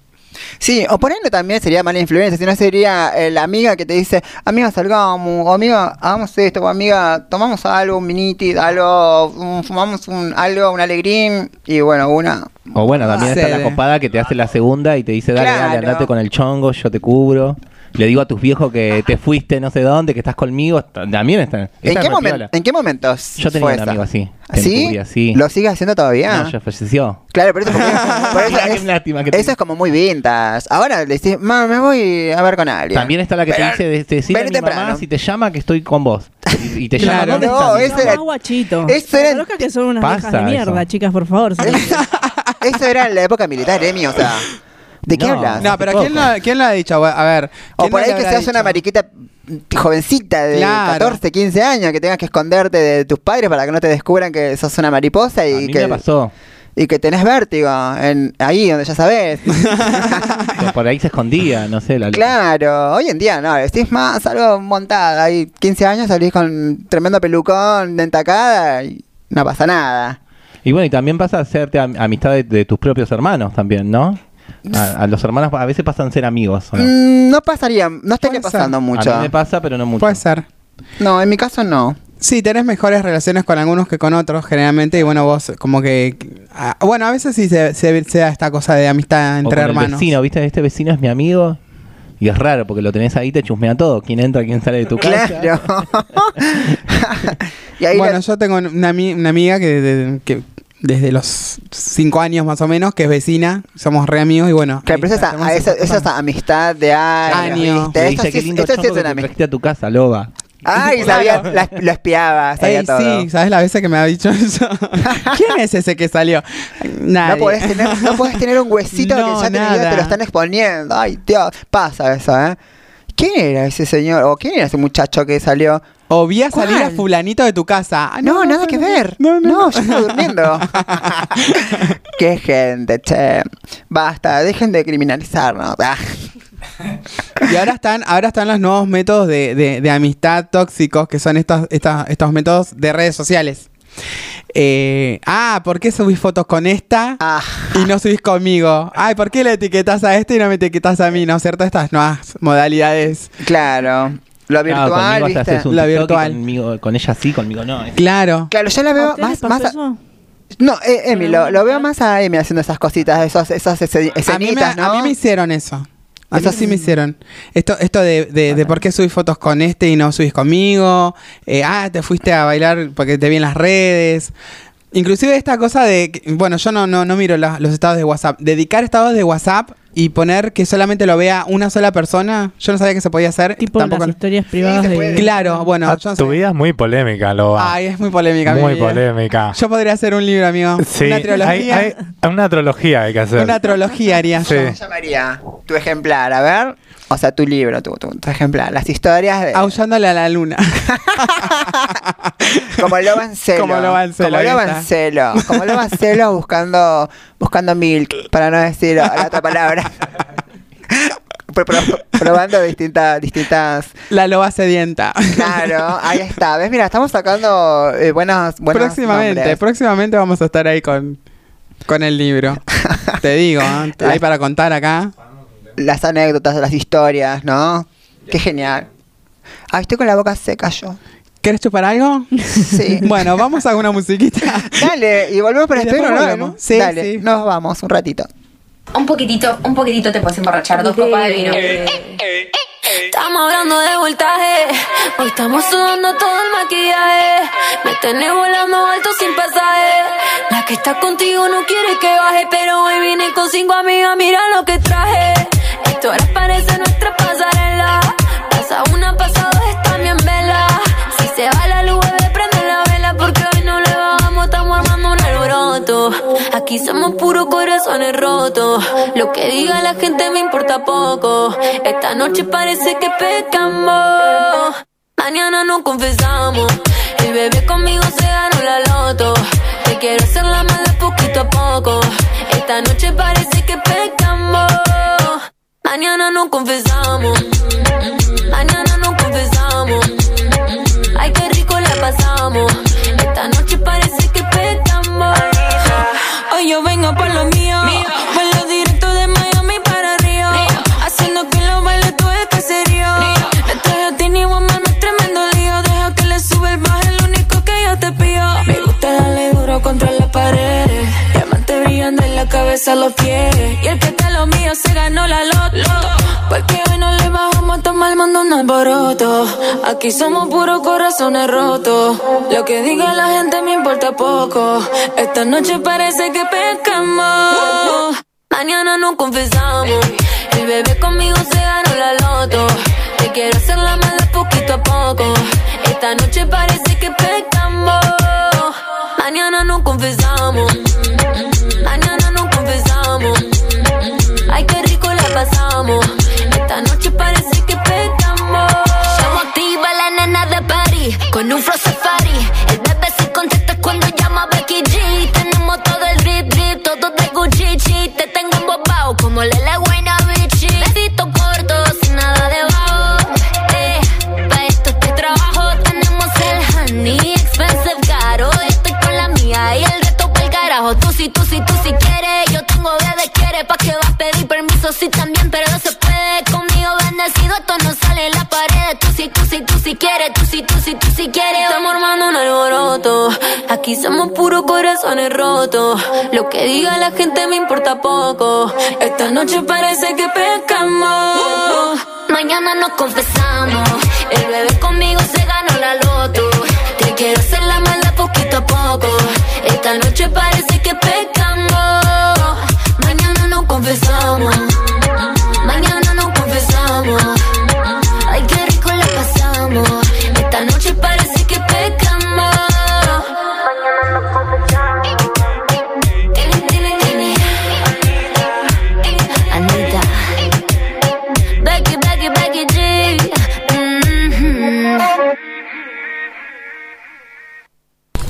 Sí, o ponerle también sería mala influencia, si no sería eh, la amiga que te dice, amiga salgamos, o amiga hagamos esto, o amiga tomamos algo, un miniti, algo, un- fumamos un, algo, un alegrín, y bueno, una... O bueno, también está la copada que te hace la segunda y te dice, dale, dale, andate con el chongo, yo te cubro. Le digo a tus viejos que te fuiste no sé dónde, que estás conmigo. También está. ¿En qué, momen-. ¿En qué momentos Yo tenía fue un esa? amigo así. me ¿Sí? cubría así. ¿Lo sigue haciendo todavía? No, ya falleció. Claro, pero eso, es como- <laughs> por eso es, lástima que te- eso es como muy vintage. Ahora le decís, "Ma, me voy a ver con alguien. También está la que Pero- te dice, de- te decirle a vení mi mamá temprano. si te llama que estoy con vos. Y, y te llama. ¿dónde No, estás? ese Son era- más guachitos. ese era- que son unas de mierda, eso. chicas, por favor. <laughs> Eso era en la época militar, Emi, o sea... ¿De qué No. hablas? No, pero. ¿quién lo, quién lo ha dicho? A ver. O ¿quién por ahí que seas dicho? una mariquita jovencita de Claro. 14, 15 años, que tengas que esconderte de tus padres para que no te descubran que sos una mariposa A y mí que, me pasó. y que tenés vértigo en, ahí donde ya sabés. <laughs> que Por ahí se escondía, no sé. La claro, hoy en día no, decís más algo montada, hay 15 años salís con tremendo pelucón de entacada y no pasa nada. Y bueno, y también pasa a hacerte am- amistad de, de tus propios hermanos también, ¿no? A, a los hermanos a veces pasan a ser amigos. ¿o no? Mm, no pasaría, no estaría Puede ser. pasando mucho. A mí me pasa, pero no mucho. Puede ser. No, en mi caso no. Sí, tenés mejores relaciones con algunos que con otros, generalmente, y bueno, vos como que... ah, bueno, a veces sí se, se, se da esta cosa de amistad O entre con hermanos. El vecino, ¿viste? Este vecino es mi amigo. Y es raro porque lo tenés ahí, te chusmea todo. ¿Quién entra, quién sale de tu casa? Claro. <laughs> <laughs> y ahí bueno, la- yo tengo una, ami- una amiga que, de- que desde los cinco años más o menos, que es vecina, somos re amigos y bueno. Claro, pero esa, tenemos a esa, esa es amistad de años. Años. ¿viste? Le Esto dice, sí qué es- lindo esto sí chongo es que una te amistad. trajiste a tu casa, loba. Ay, sabía, la- lo espiaba, sabía Ey, todo. sí, ¿sabes la vez que me ha dicho eso? <laughs> ¿Quién es ese que salió? Nadie. No podés, tener, no podés <laughs> tener un huesito No, que ya te, te lo están exponiendo. Ay, tío, pasa eso, ¿eh? ¿Quién era ese señor? ¿O quién era ese muchacho que salió? O vi a salir a fulanito de tu casa. Ah, No, nada que ver. No, no. yo estaba durmiendo. <laughs> Qué gente, che. Basta, dejen de criminalizarnos. Y ahora están, ahora están los nuevos métodos de, de- de amistad tóxicos, que son estos, estos, estos métodos de redes sociales. Eh, ah, ¿por qué subís fotos con esta Ah, y no subís conmigo? Ay, ¿por qué le etiquetas a este y no me etiquetas a mí? ¿No es cierto? Estas nuevas modalidades. claro. Lo Claro, virtual, La y virtual. conmigo- con ella sí, conmigo no. Es- Claro. Claro, yo la ¿A veo más, más a-? No, eh, Emi, lo, lo veo más a Emi haciendo esas cositas, esos, esas escenitas, A mí, me, ¿no? a mí me hicieron eso. A mí Eso sí me hicieron. Esto, esto de, de, de por qué subís fotos con este y no subís conmigo. Eh, ah, te fuiste a bailar porque te vi en las redes. Inclusive esta cosa de, que- bueno, yo no, no, no miro la- los estados de WhatsApp. Dedicar estados de WhatsApp y poner que solamente lo vea una sola persona, yo no sabía que se podía hacer. Tipo tampoco las historias privadas se de... Claro, bueno, Ah, yo no tu sé. vida es muy polémica, Loba. Ay, es muy polémica. mi muy vida. polémica. Yo podría hacer un libro, amigo. sí, una trilogía. hay, hay una trilogía hay que hacer. Una trilogía haría Sí. yo. ¿Cómo se llamaría? Tu ejemplar, a ver. O sea, tu libro, tu, tu, tu ejemplar. Las historias de... Aullándole a la luna. <laughs> Como Loba en celo. Como Loba en celo, Como ahí Loba está. en celo. Como Loba en celo buscando, buscando milk, para no decir la otra palabra. <laughs> Pro- pro- probando distintas, distintas... La loba sedienta. Claro, ahí está. ¿Ves? Mira, estamos sacando eh, buenas, próximamente, nombres. próximamente vamos a estar ahí con, con el libro. <laughs> Te digo, ¿eh? hay para contar acá. Las anécdotas, las historias, ¿no? Qué genial. Ay, estoy con la boca seca yo. ¿Quieres chupar algo? Sí. <laughs> Bueno, vamos a una musiquita. Dale, y volvemos para esto, después ¿no? volvemos. Sí, Dale, sí. nos vamos un ratito. Un poquitito, un poquitito te puedes emborrachar, dos copas de vino. Estamos hablando de voltaje. Hoy estamos sudando todo el maquillaje. Me tenés volando alto sin pasaje. La que está contigo no quiere que baje. Pero hoy vine con cinco amigas. Mira lo que traje. Esto ahora parece nuestra pasarela. Pasa una, pasa dos, está bien vela. Si se va la luz, prende la vela. Porque hoy no le bajamos, estamos armando un alboroto. Aquí somos puros corazones rotos. Lo que diga la gente me importa poco. Esta noche parece que pecamos. Mañana nos confesamos. El bebé conmigo se ganó la loto. Te quiero hacer la mala poquito a poco. Esta noche parece que pecamos. Mañana nos confesamos. Mañana nos confesamos. Ay, qué rico la pasamos. Esta noche parece que pecamos. Hoy yo vengo por lo mío. Vuelo directo de Miami para Río. Haciendo que los bailes todo el caserío. Nuestro Tini Woman no es tremendo lío. Deja que le sube el bajo, el único que yo te pido. Me gusta darle duro contra la pared. Diamante brillando en la cabeza, los pies. Y el que lo mío se ganó la loto. Porque hoy no le bajamos a tomar el mundo un alboroto. Aquí somos puros corazones rotos. Lo que diga la gente me importa poco. Esta noche parece que pecamos. Mañana nos confesamos. El bebé conmigo se ganó la loto. Te quiero hacer la mala poquito a poco. Esta noche parece que pecamos. Mañana nos confesamos. Noche parece que pecamos. Llamo activa la nena de París con un flow safari. El bebé se contesta cuando llama Becky G. Tenemos todo el drip drip, todo de Gucci. Te tengo embobado como Lele Guayna Bichi. Besito corto, sin nada debajo. Eh, pa' esto este trabajo tenemos el honey expensive caro. Estoy con la mía y el resto pa'l carajo. Tú si, tú si, tú si quieres. Yo tengo bebé quiere pa' que vas a pedir permiso. Sí también, pero no se bendecido, esto no sale en la pared. Tú si, tú si, tú si quieres. Tú si, tú si, tú si quieres. Estamos armando un alboroto. Aquí somos puros corazones rotos. Lo que diga la gente me importa poco. Esta noche parece que pecamos. Mañana nos confesamos. El bebé conmigo se ganó la loto. Te quiero hacer la mala poquito a poco. Esta noche parece que pecamos.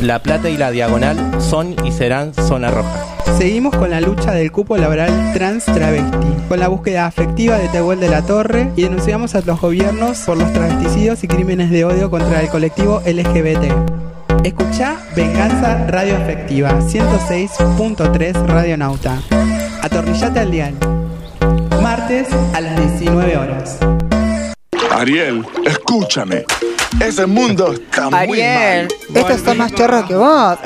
La Plata y la Diagonal son y serán zona roja. Seguimos con la lucha del cupo laboral trans travesti, con la búsqueda afectiva de Tehuel de la Torre y denunciamos a los gobiernos por los travesticidios y crímenes de odio contra el colectivo LGBT. Escucha Venganza Radio Efectiva 106.3 Radionauta. Atornillate al dial. Martes a las 19 horas. Ariel, escúchame. Ese mundo está muy Ariel, mal. estos son más chorros que vos.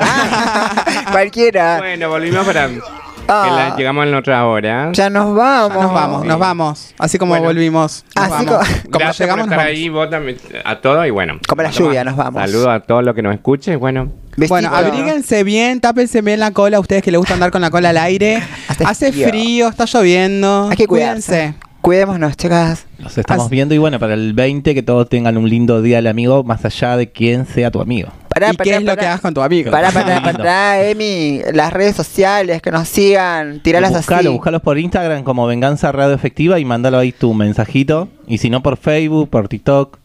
<laughs> Cualquiera. Bueno, volvimos para que Ah. la- llegamos en otra hora. Ya nos vamos. Nos vamos, nos vamos. Así como Bueno. volvimos. Nos Así vamos. co- Como Gracias llegamos, por nos estar vamos. ahí, vos también, a todo y bueno. Como la lluvia, nos vamos. Saludos a todos los que nos escuchen. Bueno, Bueno, abríguense bien, tápense bien la cola, ustedes que les gusta andar con la cola al aire. Hace frío. frío, está lloviendo. Hay que Cuídense. Cuidémonos, chicas. Los estamos viendo y bueno, para el 20 que todos tengan un lindo día del amigo, más allá de quién sea tu amigo. Pará, ¿Y qué es lo que hagas con tu amigo? Pará, <laughs> pará, pará, Emi. Las redes sociales, que nos sigan. Tiralas Buscalo, así. buscalos por Instagram como Venganza Radio Efectiva y mandalo ahí tu mensajito. Y si no por Facebook, por TikTok.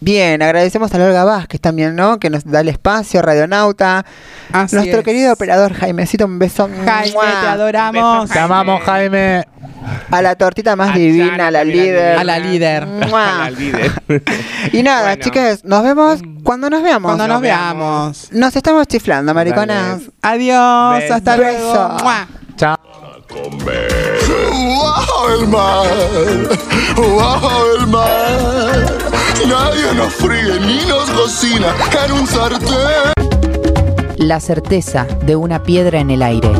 Bien, agradecemos a Olga Vázquez también, ¿no? Que nos da el espacio, Radionauta. Así Nuestro es. querido operador Jaimecito, un beso. Jaime, ¡Mua! te adoramos. Te amamos, Jaime. A la tortita más divina, a la líder. A la líder. ¡Mua! la líder. Y nada, chicas, nos vemos cuando nos veamos. Cuando nos veamos. Nos estamos chiflando, mariconas. Adiós, Beso. hasta luego. Beso. Chao. ¡Wow, el mar! ¡Wow, el mar! Nadie nos fríe ni nos cocina en un sartén. La certeza de una piedra en el aire.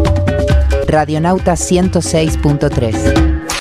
Radionauta 106.3.